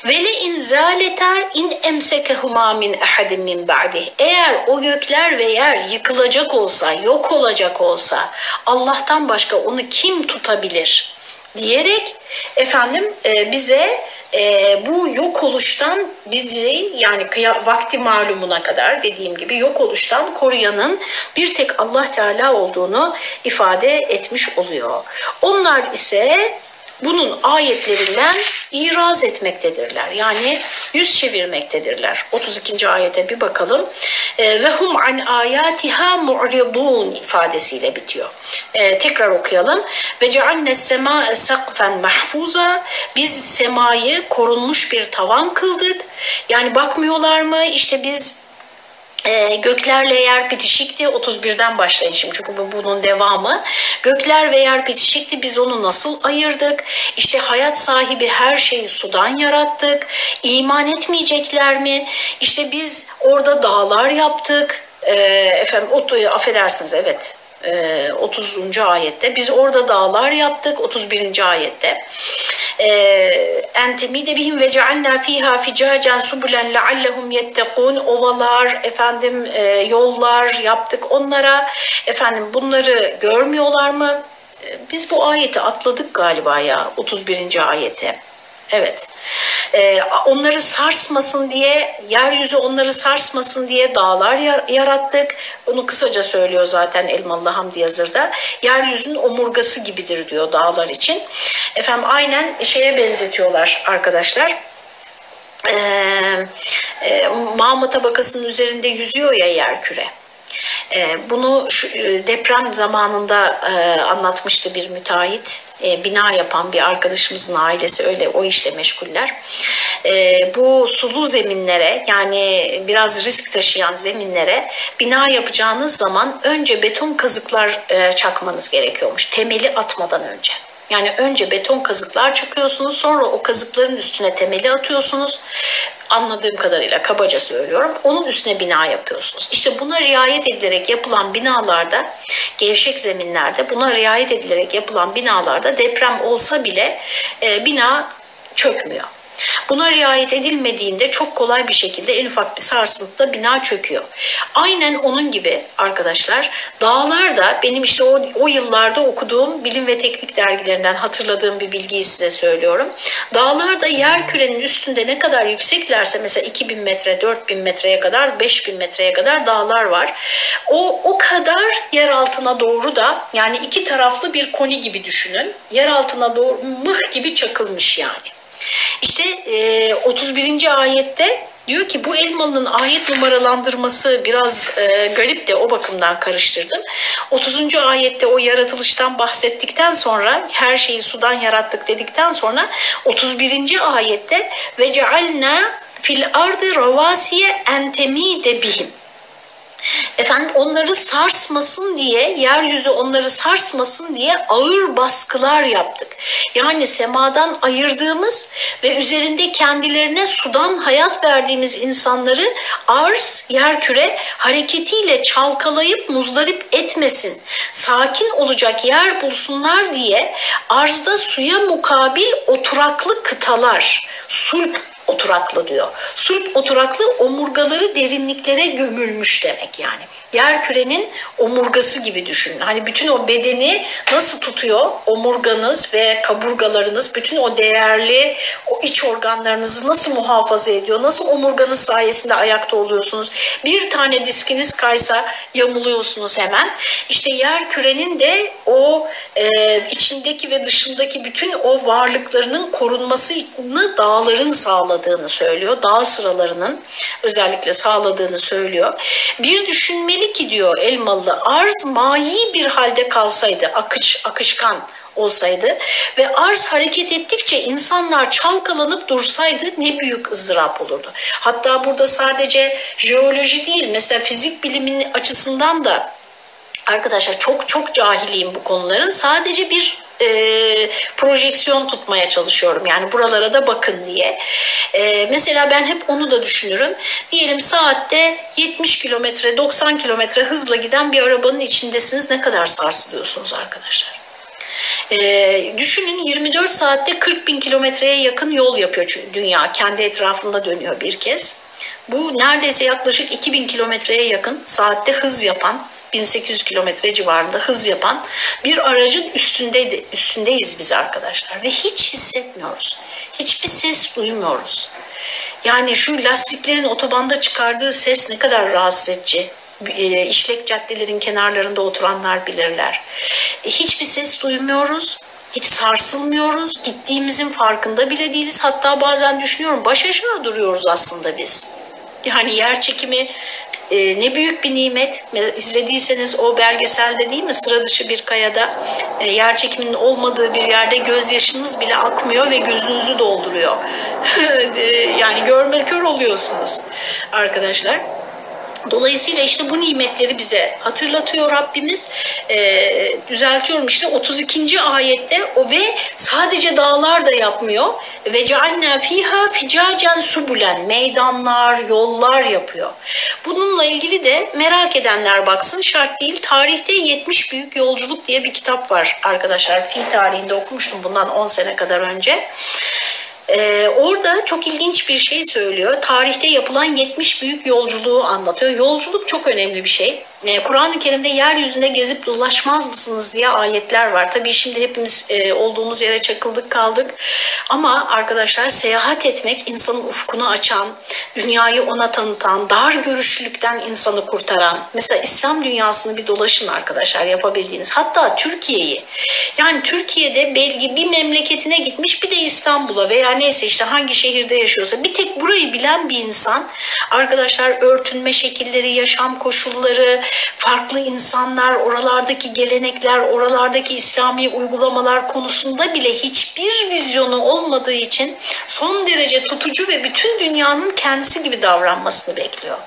Vele in zaleta in emsekehuma min ahadin min ba'di. Eğer o gökler ve yer yıkılacak olsa, yok olacak olsa Allah'tan başka onu kim tutabilir? diyerek efendim bize e, bu yok oluştan bizi yani vakti malumuna kadar dediğim gibi yok oluştan koruyanın bir tek Allah Teala olduğunu ifade etmiş oluyor. Onlar ise bunun ayetlerinden iraz etmektedirler. Yani yüz çevirmektedirler. 32. ayete bir bakalım. Ee, ve hum an ayatiha mu'ridun ifadesiyle bitiyor. Ee, tekrar okuyalım. Ve cealne sema sakfen mahfuza. Biz semayı korunmuş bir tavan kıldık. Yani bakmıyorlar mı? İşte biz e, göklerle yer bitişikti 31'den başlayın şimdi çünkü bu bunun devamı. Gökler ve yer bitişikti biz onu nasıl ayırdık? İşte hayat sahibi her şeyi sudan yarattık. İman etmeyecekler mi? İşte biz orada dağlar yaptık. E, efendim o, affedersiniz evet 30. ayette. Biz orada dağlar yaptık 31. ayette. Entemide bihim ve cealna fiha ficacen subulen leallehum yettekun ovalar efendim yollar yaptık onlara efendim bunları görmüyorlar mı? Biz bu ayeti atladık galiba ya 31. ayete. Evet. Ee, onları sarsmasın diye, yeryüzü onları sarsmasın diye dağlar yarattık. Onu kısaca söylüyor zaten Elmalı Hamdi Yazır'da. Yeryüzünün omurgası gibidir diyor dağlar için. Efendim aynen şeye benzetiyorlar arkadaşlar. Ee, e, tabakasının üzerinde yüzüyor ya yer küre. Ee, bunu e, deprem zamanında e, anlatmıştı bir müteahhit. E, bina yapan bir arkadaşımızın ailesi öyle o işle meşguller. Bu sulu zeminlere yani biraz risk taşıyan zeminlere bina yapacağınız zaman önce beton kazıklar çakmanız gerekiyormuş temeli atmadan önce. Yani önce beton kazıklar çakıyorsunuz sonra o kazıkların üstüne temeli atıyorsunuz. Anladığım kadarıyla kabaca söylüyorum. Onun üstüne bina yapıyorsunuz. İşte buna riayet edilerek yapılan binalarda, gevşek zeminlerde buna riayet edilerek yapılan binalarda deprem olsa bile e, bina çökmüyor. Buna riayet edilmediğinde çok kolay bir şekilde en ufak bir sarsıntıda bina çöküyor. Aynen onun gibi arkadaşlar dağlar da benim işte o, o yıllarda okuduğum bilim ve teknik dergilerinden hatırladığım bir bilgiyi size söylüyorum. Dağlar da yer kürenin üstünde ne kadar yükseklerse mesela 2000 metre, 4000 metreye kadar, 5000 metreye kadar dağlar var. O, o kadar yer altına doğru da yani iki taraflı bir koni gibi düşünün. Yer altına doğru mıh gibi çakılmış yani. İşte e, 31. ayette diyor ki bu elmalının ayet numaralandırması biraz e, garip de o bakımdan karıştırdım. 30. ayette o yaratılıştan bahsettikten sonra her şeyi sudan yarattık dedikten sonra 31. ayette ve cealna fil ardı ravasiye entemide bihim efendim onları sarsmasın diye yeryüzü onları sarsmasın diye ağır baskılar yaptık. Yani semadan ayırdığımız ve üzerinde kendilerine sudan hayat verdiğimiz insanları arz, yerküre hareketiyle çalkalayıp muzdarip etmesin. Sakin olacak yer bulsunlar diye arzda suya mukabil oturaklı kıtalar, sulp oturaklı diyor. Sulp oturaklı omurgaları derinliklere gömülmüş demek yani. Yer kürenin omurgası gibi düşünün. Hani bütün o bedeni nasıl tutuyor? Omurganız ve kaburgalarınız bütün o değerli o iç organlarınızı nasıl muhafaza ediyor? Nasıl omurganız sayesinde ayakta oluyorsunuz? Bir tane diskiniz kaysa yamuluyorsunuz hemen. İşte yer kürenin de o e, içindeki ve dışındaki bütün o varlıklarının korunmasını dağların sağladığını söylüyor. Dağ sıralarının özellikle sağladığını söylüyor. Bir düşünmeli ki diyor Elmalı arz mayi bir halde kalsaydı akış akışkan olsaydı ve arz hareket ettikçe insanlar çalkalanıp dursaydı ne büyük ızdırap olurdu. Hatta burada sadece jeoloji değil mesela fizik biliminin açısından da arkadaşlar çok çok cahiliyim bu konuların. Sadece bir e, projeksiyon tutmaya çalışıyorum. Yani buralara da bakın diye. E, mesela ben hep onu da düşünürüm. Diyelim saatte 70 kilometre 90 kilometre hızla giden bir arabanın içindesiniz. Ne kadar sarsılıyorsunuz arkadaşlar? E, düşünün 24 saatte 40 bin kilometreye yakın yol yapıyor çünkü dünya. Kendi etrafında dönüyor bir kez. Bu neredeyse yaklaşık 2000 kilometreye yakın saatte hız yapan 1800 kilometre civarında hız yapan bir aracın üstünde üstündeyiz biz arkadaşlar ve hiç hissetmiyoruz. Hiçbir ses duymuyoruz. Yani şu lastiklerin otobanda çıkardığı ses ne kadar rahatsız edici. E, işlek caddelerin kenarlarında oturanlar bilirler. E, hiçbir ses duymuyoruz. Hiç sarsılmıyoruz. Gittiğimizin farkında bile değiliz. Hatta bazen düşünüyorum baş aşağı duruyoruz aslında biz. Yani yer çekimi e, ne büyük bir nimet. İzlediyseniz o belgeselde değil mi sıra dışı bir kayada e, yer çekiminin olmadığı bir yerde gözyaşınız bile akmıyor ve gözünüzü dolduruyor. [LAUGHS] Yani görme oluyorsunuz arkadaşlar. Dolayısıyla işte bu nimetleri bize hatırlatıyor Rabbimiz. E, düzeltiyorum işte 32. ayette o ve sadece dağlar da yapmıyor. Ve cealna fiha ficacen subulen meydanlar, yollar yapıyor. Bununla ilgili de merak edenler baksın şart değil. Tarihte 70 Büyük Yolculuk diye bir kitap var arkadaşlar. Fi tarihinde okumuştum bundan 10 sene kadar önce. Ee, orada çok ilginç bir şey söylüyor. Tarihte yapılan 70 büyük yolculuğu anlatıyor. Yolculuk çok önemli bir şey. Ee, Kur'an-ı Kerim'de yeryüzünde gezip dolaşmaz mısınız diye ayetler var. Tabii şimdi hepimiz e, olduğumuz yere çakıldık kaldık. Ama arkadaşlar seyahat etmek insanın ufkunu açan, dünyayı ona tanıtan, dar görüşlülükten insanı kurtaran. Mesela İslam dünyasını bir dolaşın arkadaşlar yapabildiğiniz. Hatta Türkiye'yi. Yani Türkiye'de belki bir memleketine gitmiş bir de İstanbul'a veya neyse işte hangi şehirde yaşıyorsa bir tek burayı bilen bir insan arkadaşlar örtünme şekilleri, yaşam koşulları, farklı insanlar, oralardaki gelenekler, oralardaki İslami uygulamalar konusunda bile hiçbir vizyonu olmadığı için son derece tutucu ve bütün dünyanın kendisi gibi davranmasını bekliyor.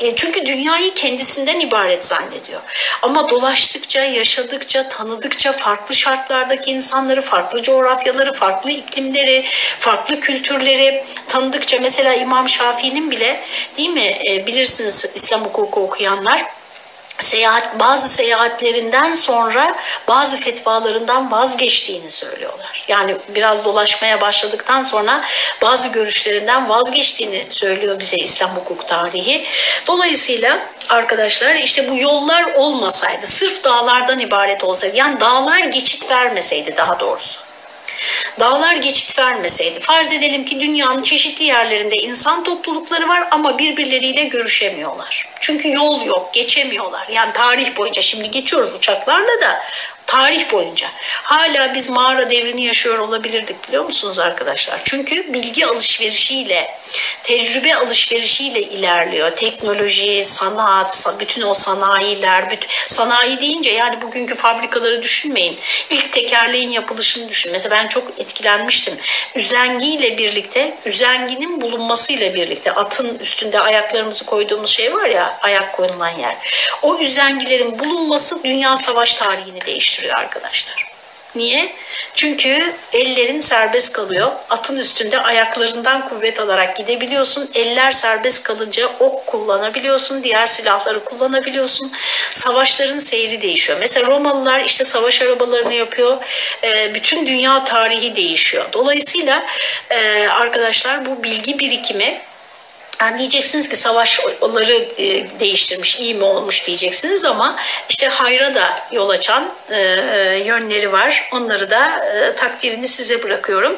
E, çünkü dünyayı kendisinden ibaret zannediyor. Ama dolaştıkça, yaşadıkça, tanıdıkça farklı şartlardaki insanları, farklı coğrafyaları, farklı iklimleri, farklı kültürleri tanıdıkça mesela İmam Şafii'nin bile değil mi e, bilirsiniz İslam hukuku okuyanlar seyahat bazı seyahatlerinden sonra bazı fetvalarından vazgeçtiğini söylüyorlar. Yani biraz dolaşmaya başladıktan sonra bazı görüşlerinden vazgeçtiğini söylüyor bize İslam hukuk tarihi. Dolayısıyla arkadaşlar işte bu yollar olmasaydı, sırf dağlardan ibaret olsaydı, yani dağlar geçit vermeseydi daha doğrusu. Dağlar geçit vermeseydi, farz edelim ki dünyanın çeşitli yerlerinde insan toplulukları var ama birbirleriyle görüşemiyorlar. Çünkü yol yok, geçemiyorlar. Yani tarih boyunca şimdi geçiyoruz uçaklarla da tarih boyunca. Hala biz mağara devrini yaşıyor olabilirdik biliyor musunuz arkadaşlar? Çünkü bilgi alışverişiyle, tecrübe alışverişiyle ilerliyor. Teknoloji, sanat, bütün o sanayiler, bütün, sanayi deyince yani bugünkü fabrikaları düşünmeyin. İlk tekerleğin yapılışını düşün. Mesela ben çok etkilenmiştim. Üzengiyle birlikte, üzenginin bulunmasıyla birlikte atın üstünde ayaklarımızı koyduğumuz şey var ya, ayak koyulan yer. O üzengilerin bulunması dünya savaş tarihini değiştiriyor değiştiriyor arkadaşlar. Niye? Çünkü ellerin serbest kalıyor. Atın üstünde ayaklarından kuvvet alarak gidebiliyorsun. Eller serbest kalınca ok kullanabiliyorsun. Diğer silahları kullanabiliyorsun. Savaşların seyri değişiyor. Mesela Romalılar işte savaş arabalarını yapıyor. Ee, bütün dünya tarihi değişiyor. Dolayısıyla e, arkadaşlar bu bilgi birikimi yani diyeceksiniz ki savaşları e, değiştirmiş, iyi mi olmuş diyeceksiniz ama işte hayra da yol açan e, e, yönleri var. Onları da takdirini size bırakıyorum.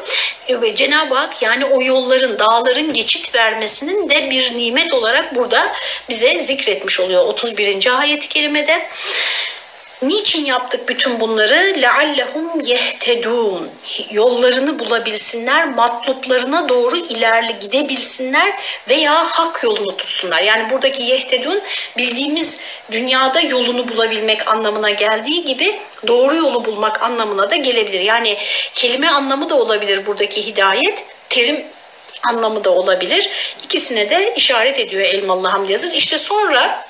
Ve Cenab-ı Hak yani o yolların, dağların geçit vermesinin de bir nimet olarak burada bize zikretmiş oluyor 31. ayet-i kerimede. Niçin yaptık bütün bunları? لَعَلَّهُمْ يَهْتَدُونَ Yollarını bulabilsinler, matluplarına doğru ilerli gidebilsinler veya hak yolunu tutsunlar. Yani buradaki yehtedun bildiğimiz dünyada yolunu bulabilmek anlamına geldiği gibi doğru yolu bulmak anlamına da gelebilir. Yani kelime anlamı da olabilir buradaki hidayet, terim anlamı da olabilir. İkisine de işaret ediyor Elmalı Hamdi Yazır. İşte sonra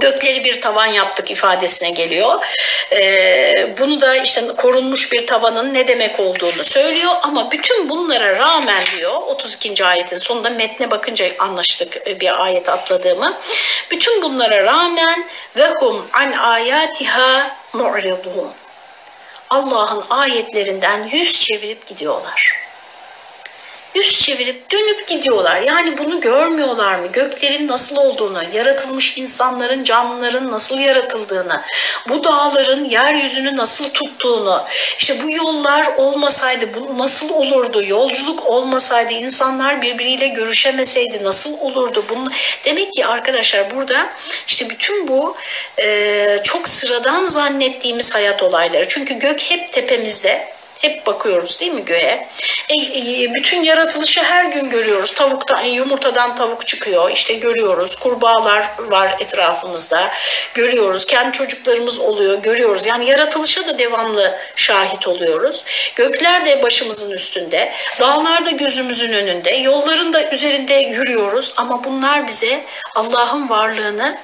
gökleri bir tavan yaptık ifadesine geliyor. Ee, bunu da işte korunmuş bir tavanın ne demek olduğunu söylüyor ama bütün bunlara rağmen diyor 32. ayetin sonunda metne bakınca anlaştık e, bir ayet atladığımı. Bütün bunlara rağmen ve hum an ayatiha mu'ridun. Allah'ın ayetlerinden yüz çevirip gidiyorlar yüz çevirip dönüp gidiyorlar. Yani bunu görmüyorlar mı? Göklerin nasıl olduğunu, yaratılmış insanların, canlıların nasıl yaratıldığını, bu dağların yeryüzünü nasıl tuttuğunu, işte bu yollar olmasaydı bu nasıl olurdu? Yolculuk olmasaydı, insanlar birbiriyle görüşemeseydi nasıl olurdu? Bunu, demek ki arkadaşlar burada işte bütün bu e, çok sıradan zannettiğimiz hayat olayları. Çünkü gök hep tepemizde hep bakıyoruz değil mi göğe? E, e, bütün yaratılışı her gün görüyoruz. Tavuktan, yumurtadan tavuk çıkıyor. İşte görüyoruz. Kurbağalar var etrafımızda. Görüyoruz. Kendi çocuklarımız oluyor. Görüyoruz. Yani yaratılışa da devamlı şahit oluyoruz. Gökler de başımızın üstünde. Dağlar da gözümüzün önünde. Yolların da üzerinde yürüyoruz. Ama bunlar bize Allah'ın varlığını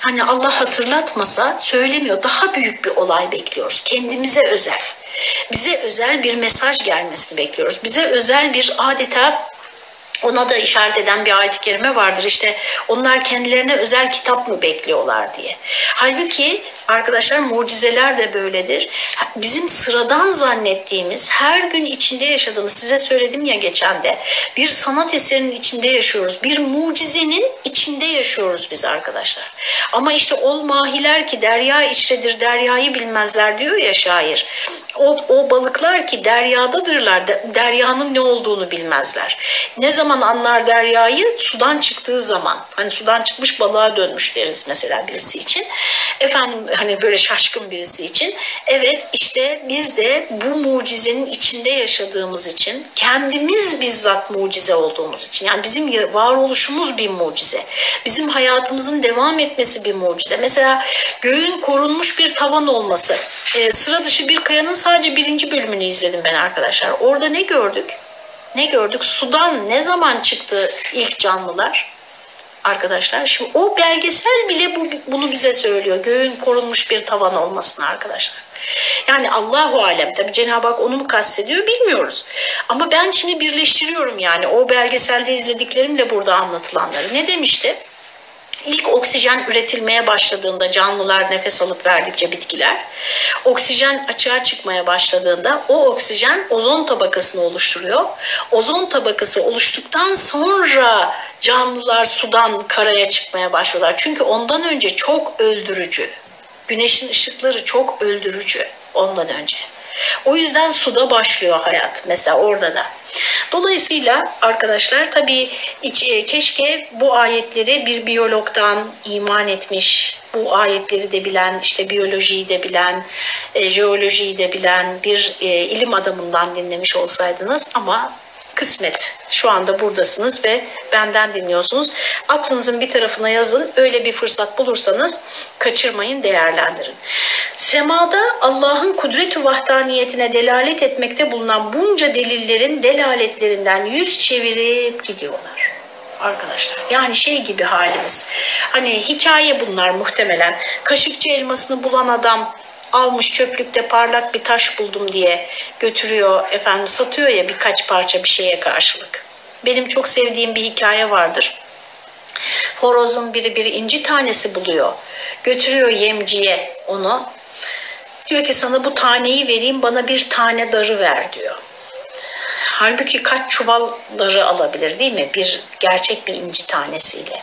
hani Allah hatırlatmasa söylemiyor. Daha büyük bir olay bekliyoruz. Kendimize özel. Bize özel bir mesaj gelmesini bekliyoruz. Bize özel bir adeta ona da işaret eden bir ayet-i kerime vardır. İşte onlar kendilerine özel kitap mı bekliyorlar diye. Halbuki arkadaşlar mucizeler de böyledir. Bizim sıradan zannettiğimiz, her gün içinde yaşadığımız, size söyledim ya geçen de, bir sanat eserinin içinde yaşıyoruz. Bir mucizenin içinde yaşıyoruz biz arkadaşlar. Ama işte ol mahiler ki derya içredir, deryayı bilmezler diyor ya şair. O, o balıklar ki deryadadırlar, deryanın ne olduğunu bilmezler. Ne zaman anlar deryayı? Sudan çıktığı zaman. Hani sudan çıkmış balığa dönmüş deriz mesela birisi için. Efendim hani böyle şaşkın birisi için. Evet işte biz de bu mucizenin içinde yaşadığımız için kendimiz bizzat mucize olduğumuz için yani bizim varoluşumuz bir mucize. Bizim hayatımızın devam etmesi bir mucize. Mesela göğün korunmuş bir tavan olması. E, sıra dışı bir kayanın sadece birinci bölümünü izledim ben arkadaşlar. Orada ne gördük? Ne gördük? Sudan ne zaman çıktı ilk canlılar? arkadaşlar. Şimdi o belgesel bile bu, bunu bize söylüyor. Göğün korunmuş bir tavan olmasını arkadaşlar. Yani Allahu alem tabi Cenab-ı Hak onu mu kastediyor bilmiyoruz. Ama ben şimdi birleştiriyorum yani o belgeselde izlediklerimle burada anlatılanları. Ne demişti? İlk oksijen üretilmeye başladığında canlılar nefes alıp verdikçe bitkiler oksijen açığa çıkmaya başladığında o oksijen ozon tabakasını oluşturuyor. Ozon tabakası oluştuktan sonra canlılar sudan karaya çıkmaya başlıyorlar. Çünkü ondan önce çok öldürücü. Güneşin ışıkları çok öldürücü ondan önce. O yüzden suda başlıyor hayat mesela orada da. Dolayısıyla arkadaşlar tabii e, keşke bu ayetleri bir biyologdan iman etmiş, bu ayetleri de bilen, işte biyolojiyi de bilen, e, jeolojiyi de bilen bir e, ilim adamından dinlemiş olsaydınız ama kısmet. Şu anda buradasınız ve benden dinliyorsunuz. Aklınızın bir tarafına yazın. Öyle bir fırsat bulursanız kaçırmayın, değerlendirin. Semada Allah'ın kudret-ü vahdaniyetine delalet etmekte bulunan bunca delillerin delaletlerinden yüz çevirip gidiyorlar arkadaşlar. Yani şey gibi halimiz. Hani hikaye bunlar muhtemelen. Kaşıkçı elmasını bulan adam almış çöplükte parlak bir taş buldum diye götürüyor efendim satıyor ya birkaç parça bir şeye karşılık. Benim çok sevdiğim bir hikaye vardır. Horozun biri bir inci tanesi buluyor. Götürüyor yemciye onu. Diyor ki sana bu taneyi vereyim bana bir tane darı ver diyor. Halbuki kaç çuval darı alabilir değil mi? Bir gerçek bir inci tanesiyle.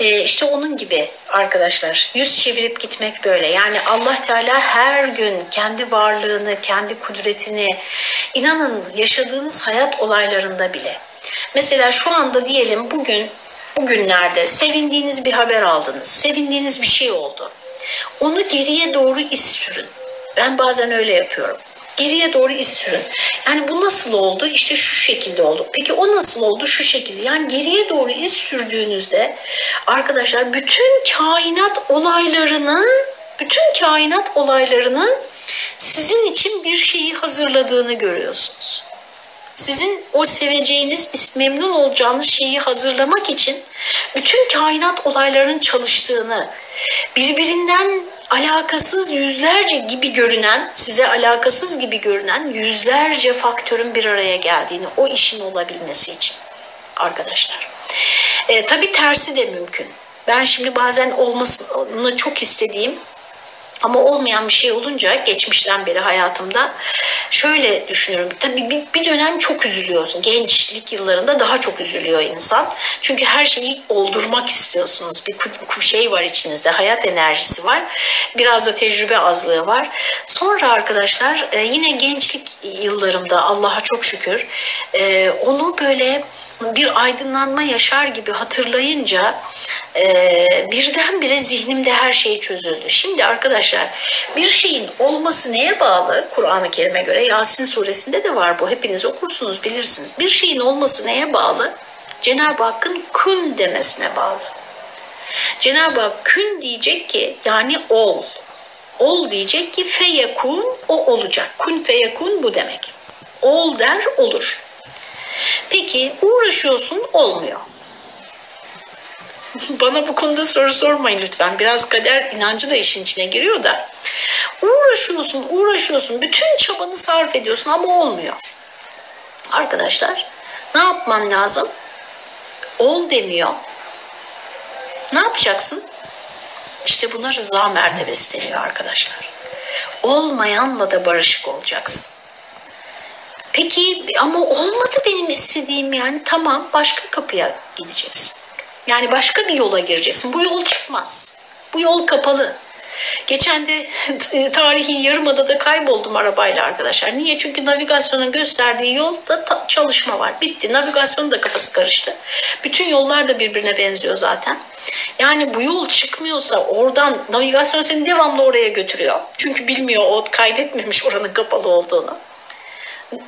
E, işte onun gibi arkadaşlar yüz çevirip gitmek böyle. Yani Allah Teala her gün kendi varlığını, kendi kudretini inanın yaşadığınız hayat olaylarında bile. Mesela şu anda diyelim bugün bugünlerde sevindiğiniz bir haber aldınız. Sevindiğiniz bir şey oldu. Onu geriye doğru iz sürün. Ben bazen öyle yapıyorum geriye doğru iz sürün. Yani bu nasıl oldu? İşte şu şekilde oldu. Peki o nasıl oldu? Şu şekilde. Yani geriye doğru iz sürdüğünüzde arkadaşlar bütün kainat olaylarını bütün kainat olaylarının sizin için bir şeyi hazırladığını görüyorsunuz. Sizin o seveceğiniz, memnun olacağınız şeyi hazırlamak için bütün kainat olaylarının çalıştığını, birbirinden alakasız yüzlerce gibi görünen, size alakasız gibi görünen yüzlerce faktörün bir araya geldiğini, o işin olabilmesi için arkadaşlar. E, tabii tersi de mümkün. Ben şimdi bazen olmasını çok istediğim ama olmayan bir şey olunca geçmişten beri hayatımda şöyle düşünüyorum. Tabii bir, bir dönem çok üzülüyorsun. Gençlik yıllarında daha çok üzülüyor insan. Çünkü her şeyi oldurmak istiyorsunuz. Bir şey var içinizde. Hayat enerjisi var. Biraz da tecrübe azlığı var. Sonra arkadaşlar e, yine gençlik yıllarımda Allah'a çok şükür e, onu böyle bir aydınlanma yaşar gibi hatırlayınca e, birdenbire zihnimde her şey çözüldü. Şimdi arkadaşlar bir şeyin olması neye bağlı? Kur'an-ı Kerim'e göre Yasin suresinde de var bu. Hepiniz okursunuz bilirsiniz. Bir şeyin olması neye bağlı? Cenab-ı Hakk'ın kun demesine bağlı. Cenab-ı Hak kün diyecek ki yani ol. Ol diyecek ki feyekun o olacak. Kun feyekun bu demek. Ol der olur. Peki uğraşıyorsun olmuyor. [LAUGHS] Bana bu konuda soru sormayın lütfen. Biraz kader inancı da işin içine giriyor da. Uğraşıyorsun, uğraşıyorsun, bütün çabanı sarf ediyorsun ama olmuyor. Arkadaşlar ne yapman lazım? Ol demiyor. Ne yapacaksın? İşte buna rıza mertebesi deniyor arkadaşlar. Olmayanla da barışık olacaksın. Peki ama olmadı benim istediğim yani tamam başka kapıya gideceksin. Yani başka bir yola gireceksin. Bu yol çıkmaz. Bu yol kapalı. Geçen de [LAUGHS] tarihi Yarımada'da kayboldum arabayla arkadaşlar. Niye? Çünkü navigasyonun gösterdiği yolda çalışma var. Bitti. Navigasyonun da kafası karıştı. Bütün yollar da birbirine benziyor zaten. Yani bu yol çıkmıyorsa oradan navigasyon seni devamlı oraya götürüyor. Çünkü bilmiyor o kaydetmemiş oranın kapalı olduğunu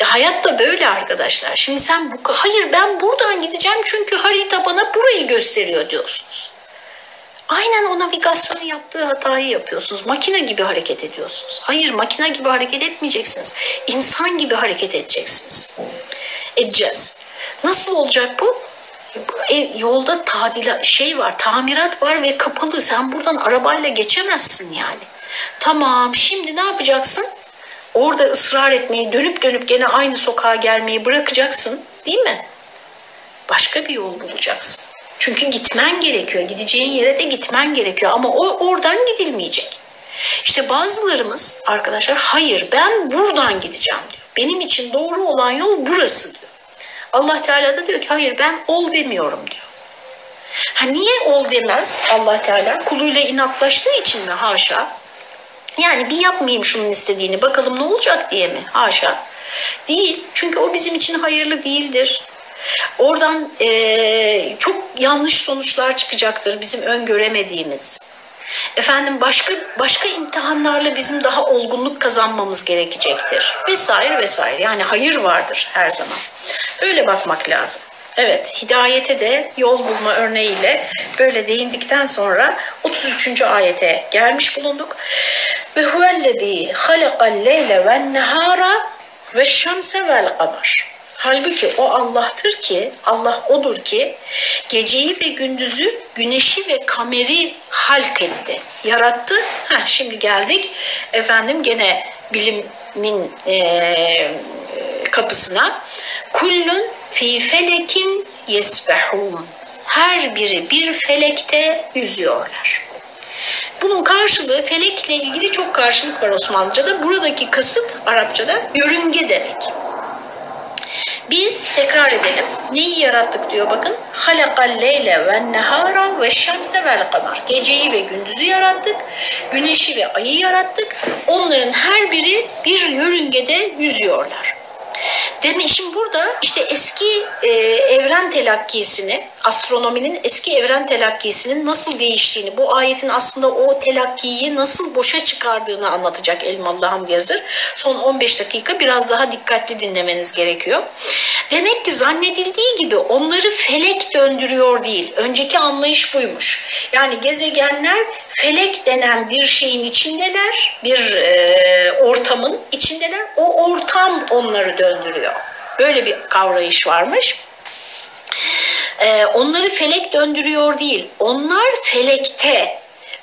hayat da böyle arkadaşlar. Şimdi sen bu, hayır ben buradan gideceğim çünkü harita bana burayı gösteriyor diyorsunuz. Aynen o navigasyonu yaptığı hatayı yapıyorsunuz. Makine gibi hareket ediyorsunuz. Hayır makine gibi hareket etmeyeceksiniz. İnsan gibi hareket edeceksiniz. Edeceğiz. Nasıl olacak bu? Ev, yolda tadila şey var, tamirat var ve kapalı. Sen buradan arabayla geçemezsin yani. Tamam, şimdi ne yapacaksın? Orada ısrar etmeyi, dönüp dönüp gene aynı sokağa gelmeyi bırakacaksın değil mi? Başka bir yol bulacaksın. Çünkü gitmen gerekiyor. Gideceğin yere de gitmen gerekiyor ama o oradan gidilmeyecek. İşte bazılarımız arkadaşlar hayır ben buradan gideceğim diyor. Benim için doğru olan yol burası diyor. Allah Teala da diyor ki hayır ben ol demiyorum diyor. Ha niye ol demez Allah Teala? Kuluyla inatlaştığı için mi? Haşa. Yani bir yapmayayım şunun istediğini bakalım ne olacak diye mi? Haşa. Değil. Çünkü o bizim için hayırlı değildir. Oradan e, çok yanlış sonuçlar çıkacaktır bizim öngöremediğimiz. Efendim başka başka imtihanlarla bizim daha olgunluk kazanmamız gerekecektir. Vesaire vesaire. Yani hayır vardır her zaman. Öyle bakmak lazım. Evet, hidayete de yol bulma örneğiyle böyle değindikten sonra 33. ayete gelmiş bulunduk. Ve huvellezî halakal leyle ve nehara ve şemse vel kamar. Halbuki o Allah'tır ki, Allah odur ki geceyi ve gündüzü, güneşi ve kameri halk etti, yarattı. Heh, şimdi geldik efendim gene bilimin e, kapısına. Kullun fi felekin yesbehun. Her biri bir felekte yüzüyorlar. Bunun karşılığı felekle ilgili çok karşılık var Osmanlıca'da. Buradaki kasıt Arapçada yörünge demek. Biz tekrar edelim. Neyi yarattık diyor bakın. Halakal leyle ve nehara ve şemse vel kamar. Geceyi ve gündüzü yarattık. Güneşi ve ayı yarattık. Onların her biri bir yörüngede yüzüyorlar. Demek şimdi burada işte eski e, evren telakkisini, astronominin eski evren telakkisinin nasıl değiştiğini, bu ayetin aslında o telakkiyi nasıl boşa çıkardığını anlatacak Elmalı Hamdi Yazır. Son 15 dakika biraz daha dikkatli dinlemeniz gerekiyor. Demek ki zannedildiği gibi onları felek döndürüyor değil. Önceki anlayış buymuş. Yani gezegenler felek denen bir şeyin içindeler, bir e, ortamın içindeler. O ortam onları döndürüyor. Böyle bir kavrayış varmış. E, onları felek döndürüyor değil. Onlar felekte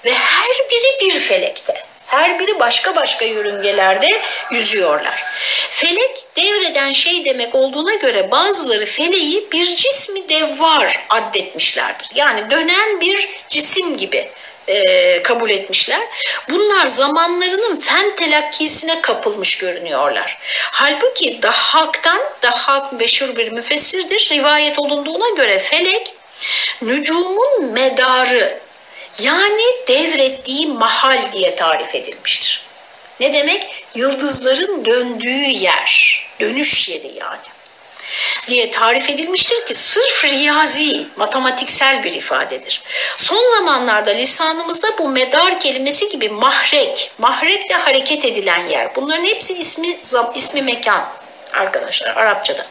ve her biri bir felekte. Her biri başka başka yörüngelerde yüzüyorlar. Felek devreden şey demek olduğuna göre bazıları feleği bir cismi devvar addetmişlerdir. Yani dönen bir cisim gibi e, kabul etmişler. Bunlar zamanlarının fen telakkisine kapılmış görünüyorlar. Halbuki Dahhak'tan, Dahhak meşhur bir müfessirdir. Rivayet olunduğuna göre felek, nücumun medarı yani devrettiği mahal diye tarif edilmiştir. Ne demek? Yıldızların döndüğü yer, dönüş yeri yani diye tarif edilmiştir ki sırf riyazi, matematiksel bir ifadedir. Son zamanlarda lisanımızda bu medar kelimesi gibi mahrek, mahrek de hareket edilen yer. Bunların hepsi ismi, ismi mekan arkadaşlar Arapçada.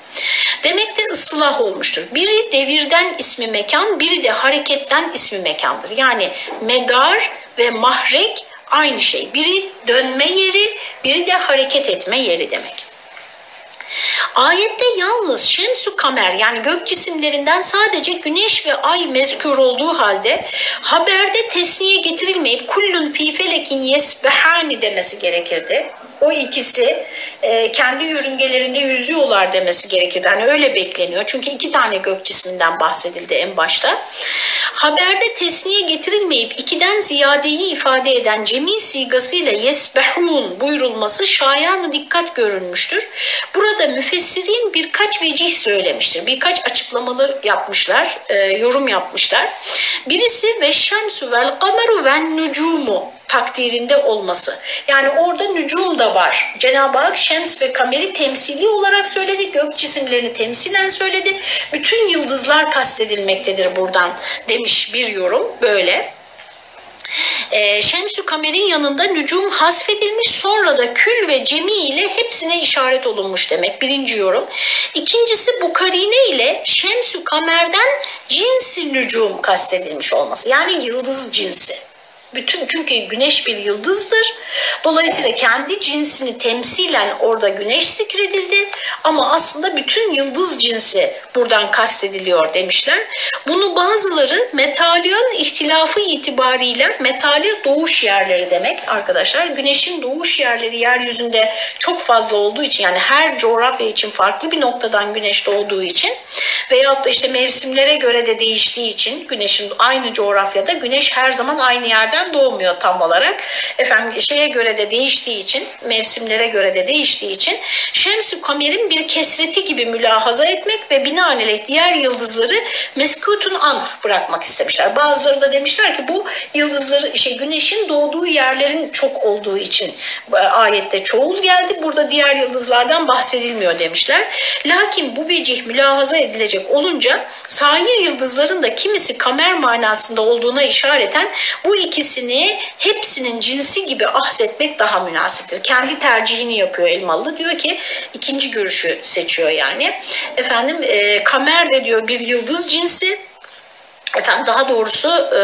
Demek de ıslah olmuştur. Biri devirden ismi mekan, biri de hareketten ismi mekandır. Yani medar ve mahrek aynı şey. Biri dönme yeri, biri de hareket etme yeri demek. Ayette yalnız şemsu kamer yani gök cisimlerinden sadece güneş ve ay mezkür olduğu halde haberde tesniye getirilmeyip kullun fi felekin yesbehani demesi gerekirdi. O ikisi e, kendi yörüngelerinde yüzüyorlar demesi gerekirdi. Hani öyle bekleniyor. Çünkü iki tane gök cisminden bahsedildi en başta. Haberde tesniye getirilmeyip ikiden ziyadeyi ifade eden cemi sigasıyla yesbehun buyurulması şayanı dikkat görülmüştür. Burada müfessirin birkaç vecih söylemiştir. Birkaç açıklamalı yapmışlar, e, yorum yapmışlar. Birisi ve şemsu vel kameru ven nucumu takdirinde olması. Yani orada nücum da var. Cenab-ı Hak Şems ve Kamer'i temsili olarak söyledi. Gök cisimlerini temsilen söyledi. Bütün yıldızlar kastedilmektedir buradan demiş bir yorum böyle. E, Şemsü Kamer'in yanında nücum hasfedilmiş sonra da kül ve cemi ile hepsine işaret olunmuş demek birinci yorum. İkincisi bu karine ile Şemsü Kamer'den cinsi nücum kastedilmiş olması yani yıldız cinsi. Bütün çünkü güneş bir yıldızdır. Dolayısıyla kendi cinsini temsilen orada güneş zikredildi ama aslında bütün yıldız cinsi buradan kastediliyor demişler. Bunu bazıları metalyon ihtilafı itibariyle metalya doğuş yerleri demek arkadaşlar. Güneşin doğuş yerleri yeryüzünde çok fazla olduğu için yani her coğrafya için farklı bir noktadan güneş doğduğu için veyahut da işte mevsimlere göre de değiştiği için güneşin aynı coğrafyada güneş her zaman aynı yerden doğmuyor tam olarak. Efendim şeye göre de değiştiği için mevsimlere göre de değiştiği için Şems-i Kamer'in bir kesreti gibi mülahaza etmek ve binaenaleyh diğer yıldızları meskutun an bırakmak istemişler. Bazıları da demişler ki bu yıldızları şey güneşin doğduğu yerlerin çok olduğu için ayette çoğul geldi. Burada diğer yıldızlardan bahsedilmiyor demişler. Lakin bu vecih mülahaza edilecek olunca sair yıldızların da kimisi kamer manasında olduğuna işareten bu ikisini hepsinin cinsi gibi ahsetmek daha münasiptir. Kendi tercihini yapıyor Elmalı. Diyor ki ikinci görüşü seçiyor yani. Efendim e, kamer de diyor bir yıldız cinsi Efendim daha doğrusu e,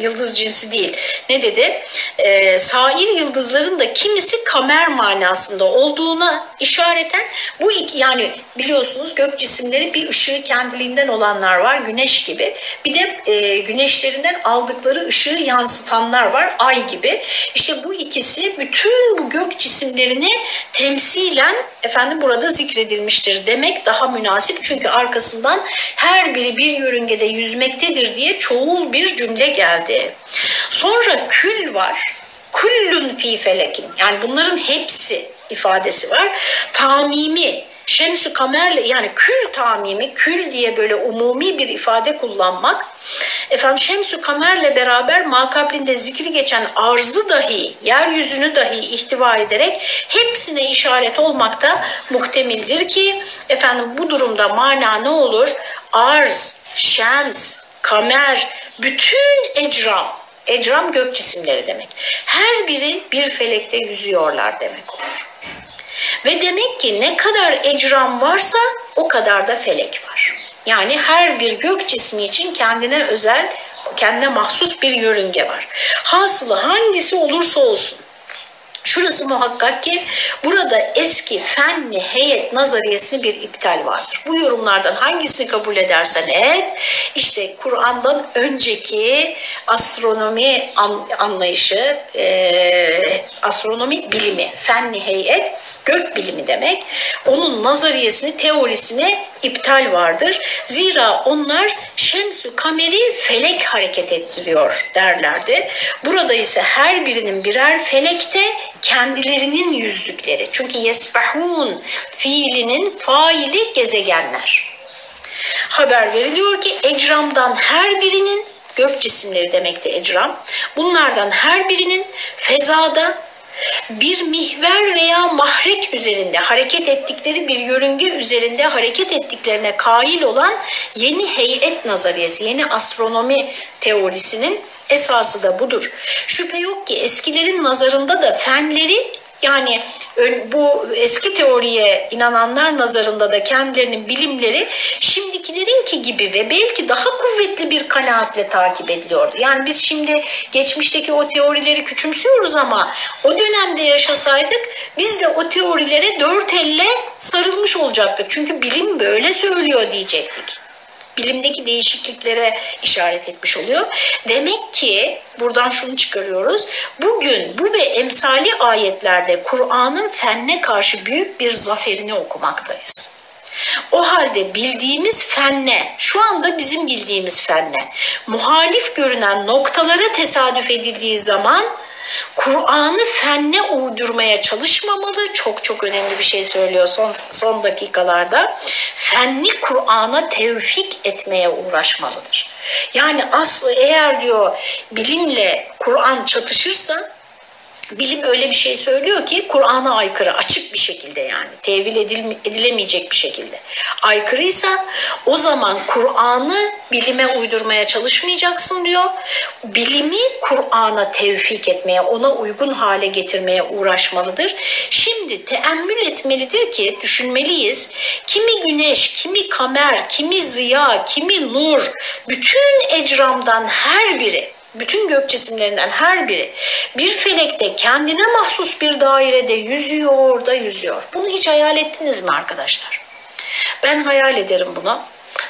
yıldız cinsi değil. Ne dedi? E, sair yıldızların da kimisi kamer manasında olduğuna işareten bu yani biliyorsunuz gök cisimleri bir ışığı kendiliğinden olanlar var güneş gibi. Bir de e, güneşlerinden aldıkları ışığı yansıtanlar var ay gibi. İşte bu ikisi bütün bu gök cisimlerini temsilen efendim burada zikredilmiştir demek daha münasip. Çünkü arkasından her biri bir yörüngede yüz yüzmektedir diye çoğul bir cümle geldi. Sonra kül var. Kullun fi felekin. Yani bunların hepsi ifadesi var. Tamimi Şemsü kamerle yani kül tamimi, kül diye böyle umumi bir ifade kullanmak efendim şemsü kamerle beraber makablinde zikri geçen arzı dahi, yeryüzünü dahi ihtiva ederek hepsine işaret olmakta muhtemildir ki efendim bu durumda mana ne olur? Arz, şems, kamer, bütün ecram, ecram gök cisimleri demek. Her biri bir felekte yüzüyorlar demek olur. Ve demek ki ne kadar ecram varsa o kadar da felek var. Yani her bir gök cismi için kendine özel, kendine mahsus bir yörünge var. Hasılı hangisi olursa olsun Şurası muhakkak ki burada eski fenli heyet nazariyesini bir iptal vardır. Bu yorumlardan hangisini kabul edersen et, işte Kur'an'dan önceki astronomi anlayışı, astronomi bilimi, fenli heyet gök bilimi demek. Onun nazariyesini, teorisini iptal vardır. Zira onlar şemsü kameri felek hareket ettiriyor derlerdi. Burada ise her birinin birer felekte kendilerinin yüzlükleri. Çünkü yesbahun fiilinin faili gezegenler. Haber veriliyor ki ecramdan her birinin gök cisimleri demekti ecram. Bunlardan her birinin fezada bir mihver veya mahrek üzerinde hareket ettikleri bir yörünge üzerinde hareket ettiklerine kail olan yeni heyet nazariyesi, yeni astronomi teorisinin esası da budur. Şüphe yok ki eskilerin nazarında da fenleri yani bu eski teoriye inananlar nazarında da kendilerinin bilimleri şimdikilerinki gibi ve belki daha kuvvetli bir kanaatle takip ediliyordu. Yani biz şimdi geçmişteki o teorileri küçümsüyoruz ama o dönemde yaşasaydık biz de o teorilere dört elle sarılmış olacaktık. Çünkü bilim böyle söylüyor diyecektik bilimdeki değişikliklere işaret etmiş oluyor. Demek ki buradan şunu çıkarıyoruz. Bugün bu ve emsali ayetlerde Kur'an'ın fenne karşı büyük bir zaferini okumaktayız. O halde bildiğimiz fenne, şu anda bizim bildiğimiz fenne, muhalif görünen noktalara tesadüf edildiği zaman Kur'an'ı fenne uydurmaya çalışmamalı. Çok çok önemli bir şey söylüyor son, son dakikalarda. Fenni Kur'an'a tevfik etmeye uğraşmalıdır. Yani aslı eğer diyor bilimle Kur'an çatışırsa bilim öyle bir şey söylüyor ki Kur'an'a aykırı açık bir şekilde yani tevil edilemeyecek bir şekilde. Aykırıysa o zaman Kur'an'ı bilime uydurmaya çalışmayacaksın diyor. Bilimi Kur'an'a tevfik etmeye, ona uygun hale getirmeye uğraşmalıdır. Şimdi teemmül etmelidir ki düşünmeliyiz. Kimi güneş, kimi kamer, kimi ziya, kimi nur, bütün ecramdan her biri bütün gök cisimlerinden her biri bir felekte kendine mahsus bir dairede yüzüyor da yüzüyor. Bunu hiç hayal ettiniz mi arkadaşlar? Ben hayal ederim bunu.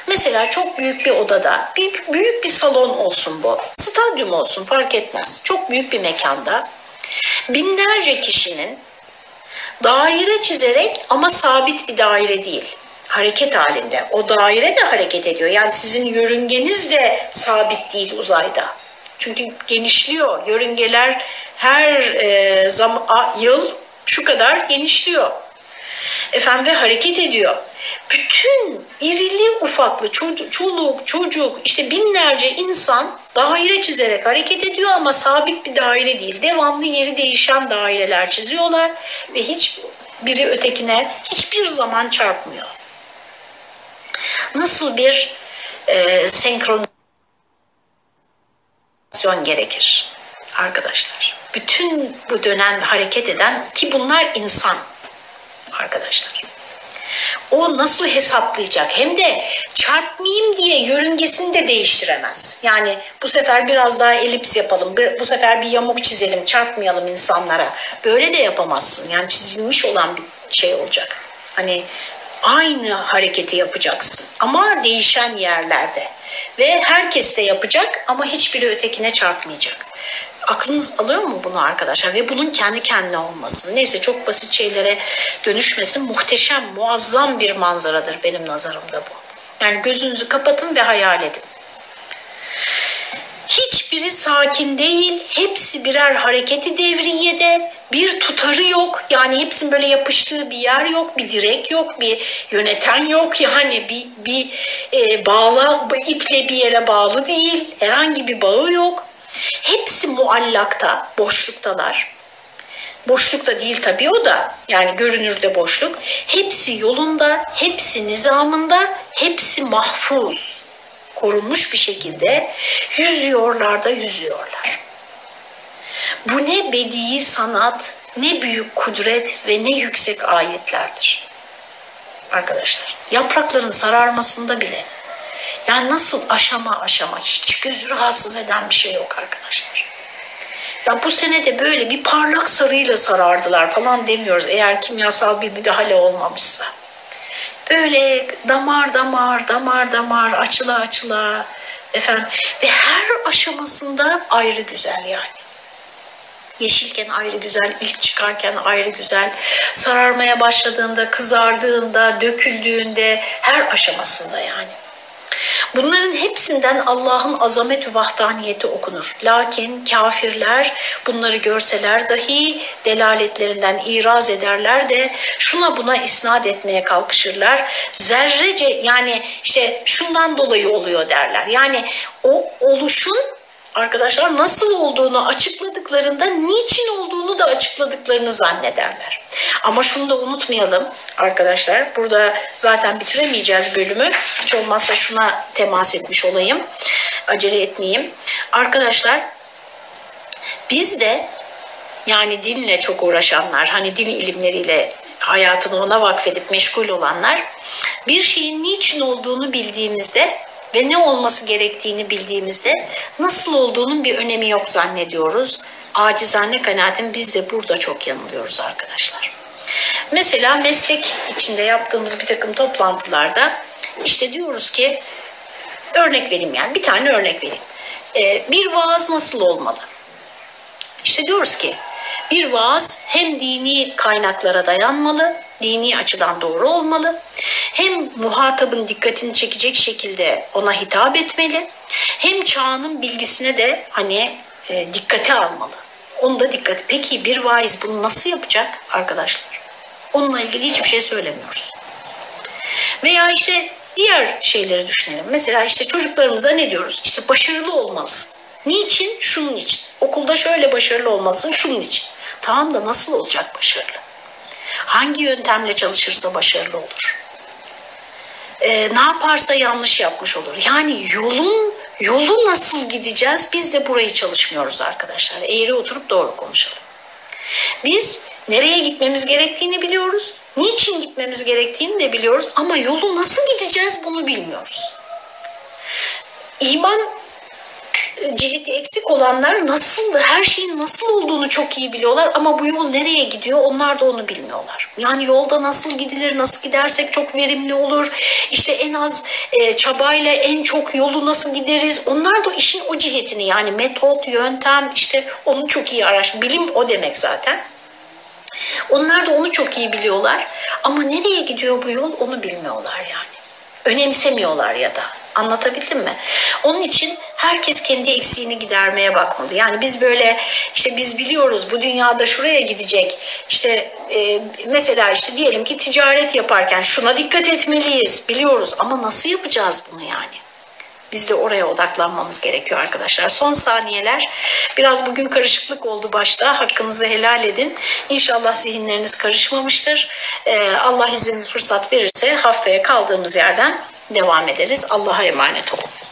Mesela çok büyük bir odada, bir, büyük bir salon olsun bu, stadyum olsun fark etmez. Çok büyük bir mekanda binlerce kişinin daire çizerek ama sabit bir daire değil hareket halinde. O daire de hareket ediyor. Yani sizin yörüngeniz de sabit değil uzayda. Çünkü genişliyor. Yörüngeler her e, zam yıl şu kadar genişliyor. Efendim ve hareket ediyor. Bütün irili ufaklı çocuk, çoluk, çocuk, işte binlerce insan daire çizerek hareket ediyor ama sabit bir daire değil. Devamlı yeri değişen daireler çiziyorlar ve hiç biri ötekine hiçbir zaman çarpmıyor. Nasıl bir e, senkronizasyon gerekir arkadaşlar? Bütün bu dönem hareket eden ki bunlar insan arkadaşlar. O nasıl hesaplayacak? Hem de çarpmayayım diye yörüngesini de değiştiremez. Yani bu sefer biraz daha elips yapalım, bu sefer bir yamuk çizelim, çarpmayalım insanlara. Böyle de yapamazsın. Yani çizilmiş olan bir şey olacak. Hani aynı hareketi yapacaksın ama değişen yerlerde. Ve herkes de yapacak ama hiçbiri ötekine çarpmayacak. Aklınız alıyor mu bunu arkadaşlar? Ve bunun kendi kendine olmasın. Neyse çok basit şeylere dönüşmesin. Muhteşem, muazzam bir manzaradır benim nazarımda bu. Yani gözünüzü kapatın ve hayal edin. Hiçbiri sakin değil, hepsi birer hareketi devriyede, bir tutarı yok. Yani hepsinin böyle yapıştığı bir yer yok, bir direk yok, bir yöneten yok. Yani bir, bir e, bağla, iple bir yere bağlı değil, herhangi bir bağı yok. Hepsi muallakta, boşluktalar. Boşlukta değil tabii o da. Yani görünürde boşluk. Hepsi yolunda, hepsi nizamında, hepsi mahfuz. Korunmuş bir şekilde yüzüyorlar da yüzüyorlar. Bu ne bedi'i sanat, ne büyük kudret ve ne yüksek ayetlerdir. Arkadaşlar, yaprakların sararmasında bile yani nasıl aşama aşama hiç gözü rahatsız eden bir şey yok arkadaşlar. Ya bu sene de böyle bir parlak sarıyla sarardılar falan demiyoruz eğer kimyasal bir müdahale olmamışsa. Böyle damar damar damar damar açıla açıla efendim ve her aşamasında ayrı güzel yani. Yeşilken ayrı güzel, ilk çıkarken ayrı güzel, sararmaya başladığında, kızardığında, döküldüğünde her aşamasında yani. Bunların hepsinden Allah'ın azamet ve vahdaniyeti okunur. Lakin kafirler bunları görseler dahi delaletlerinden iraz ederler de şuna buna isnat etmeye kalkışırlar. Zerrece yani işte şundan dolayı oluyor derler. Yani o oluşun arkadaşlar nasıl olduğunu açıkladıklarında niçin olduğunu da açıkladıklarını zannederler. Ama şunu da unutmayalım arkadaşlar. Burada zaten bitiremeyeceğiz bölümü. Hiç olmazsa şuna temas etmiş olayım. Acele etmeyeyim. Arkadaşlar biz de yani dinle çok uğraşanlar, hani din ilimleriyle hayatını ona vakfedip meşgul olanlar bir şeyin niçin olduğunu bildiğimizde ve ne olması gerektiğini bildiğimizde nasıl olduğunun bir önemi yok zannediyoruz. Acizane kanaatim biz de burada çok yanılıyoruz arkadaşlar. Mesela meslek içinde yaptığımız bir takım toplantılarda işte diyoruz ki örnek vereyim yani bir tane örnek vereyim. Ee, bir vaaz nasıl olmalı? İşte diyoruz ki bir vaaz hem dini kaynaklara dayanmalı, dini açıdan doğru olmalı. Hem muhatabın dikkatini çekecek şekilde ona hitap etmeli. Hem çağının bilgisine de hani e, dikkate almalı. Onu da dikkat. Peki bir vaiz bunu nasıl yapacak arkadaşlar? Onunla ilgili hiçbir şey söylemiyoruz. Veya işte diğer şeyleri düşünelim. Mesela işte çocuklarımıza ne diyoruz? İşte başarılı olmalısın. Niçin? Şunun için. Okulda şöyle başarılı olmalısın, şunun için. Tamam da nasıl olacak başarılı? Hangi yöntemle çalışırsa başarılı olur? Ee, ne yaparsa yanlış yapmış olur. Yani yolun yolu nasıl gideceğiz? Biz de burayı çalışmıyoruz arkadaşlar. Eğri oturup doğru konuşalım. Biz nereye gitmemiz gerektiğini biliyoruz. Niçin gitmemiz gerektiğini de biliyoruz ama yolu nasıl gideceğiz bunu bilmiyoruz. İman ciheti eksik olanlar nasıl, her şeyin nasıl olduğunu çok iyi biliyorlar ama bu yol nereye gidiyor onlar da onu bilmiyorlar. Yani yolda nasıl gidilir, nasıl gidersek çok verimli olur, işte en az e, çabayla en çok yolu nasıl gideriz onlar da işin o cihetini yani metot, yöntem işte onu çok iyi araş, bilim o demek zaten. Onlar da onu çok iyi biliyorlar ama nereye gidiyor bu yol onu bilmiyorlar yani. Önemsemiyorlar ya da. Anlatabildim mi? Onun için herkes kendi eksiğini gidermeye bakmalı. Yani biz böyle işte biz biliyoruz bu dünyada şuraya gidecek. İşte e, mesela işte diyelim ki ticaret yaparken şuna dikkat etmeliyiz. Biliyoruz ama nasıl yapacağız bunu yani? Biz de oraya odaklanmamız gerekiyor arkadaşlar. Son saniyeler biraz bugün karışıklık oldu başta. Hakkınızı helal edin. İnşallah zihinleriniz karışmamıştır. Ee, Allah izin fırsat verirse haftaya kaldığımız yerden devam ederiz. Allah'a emanet olun.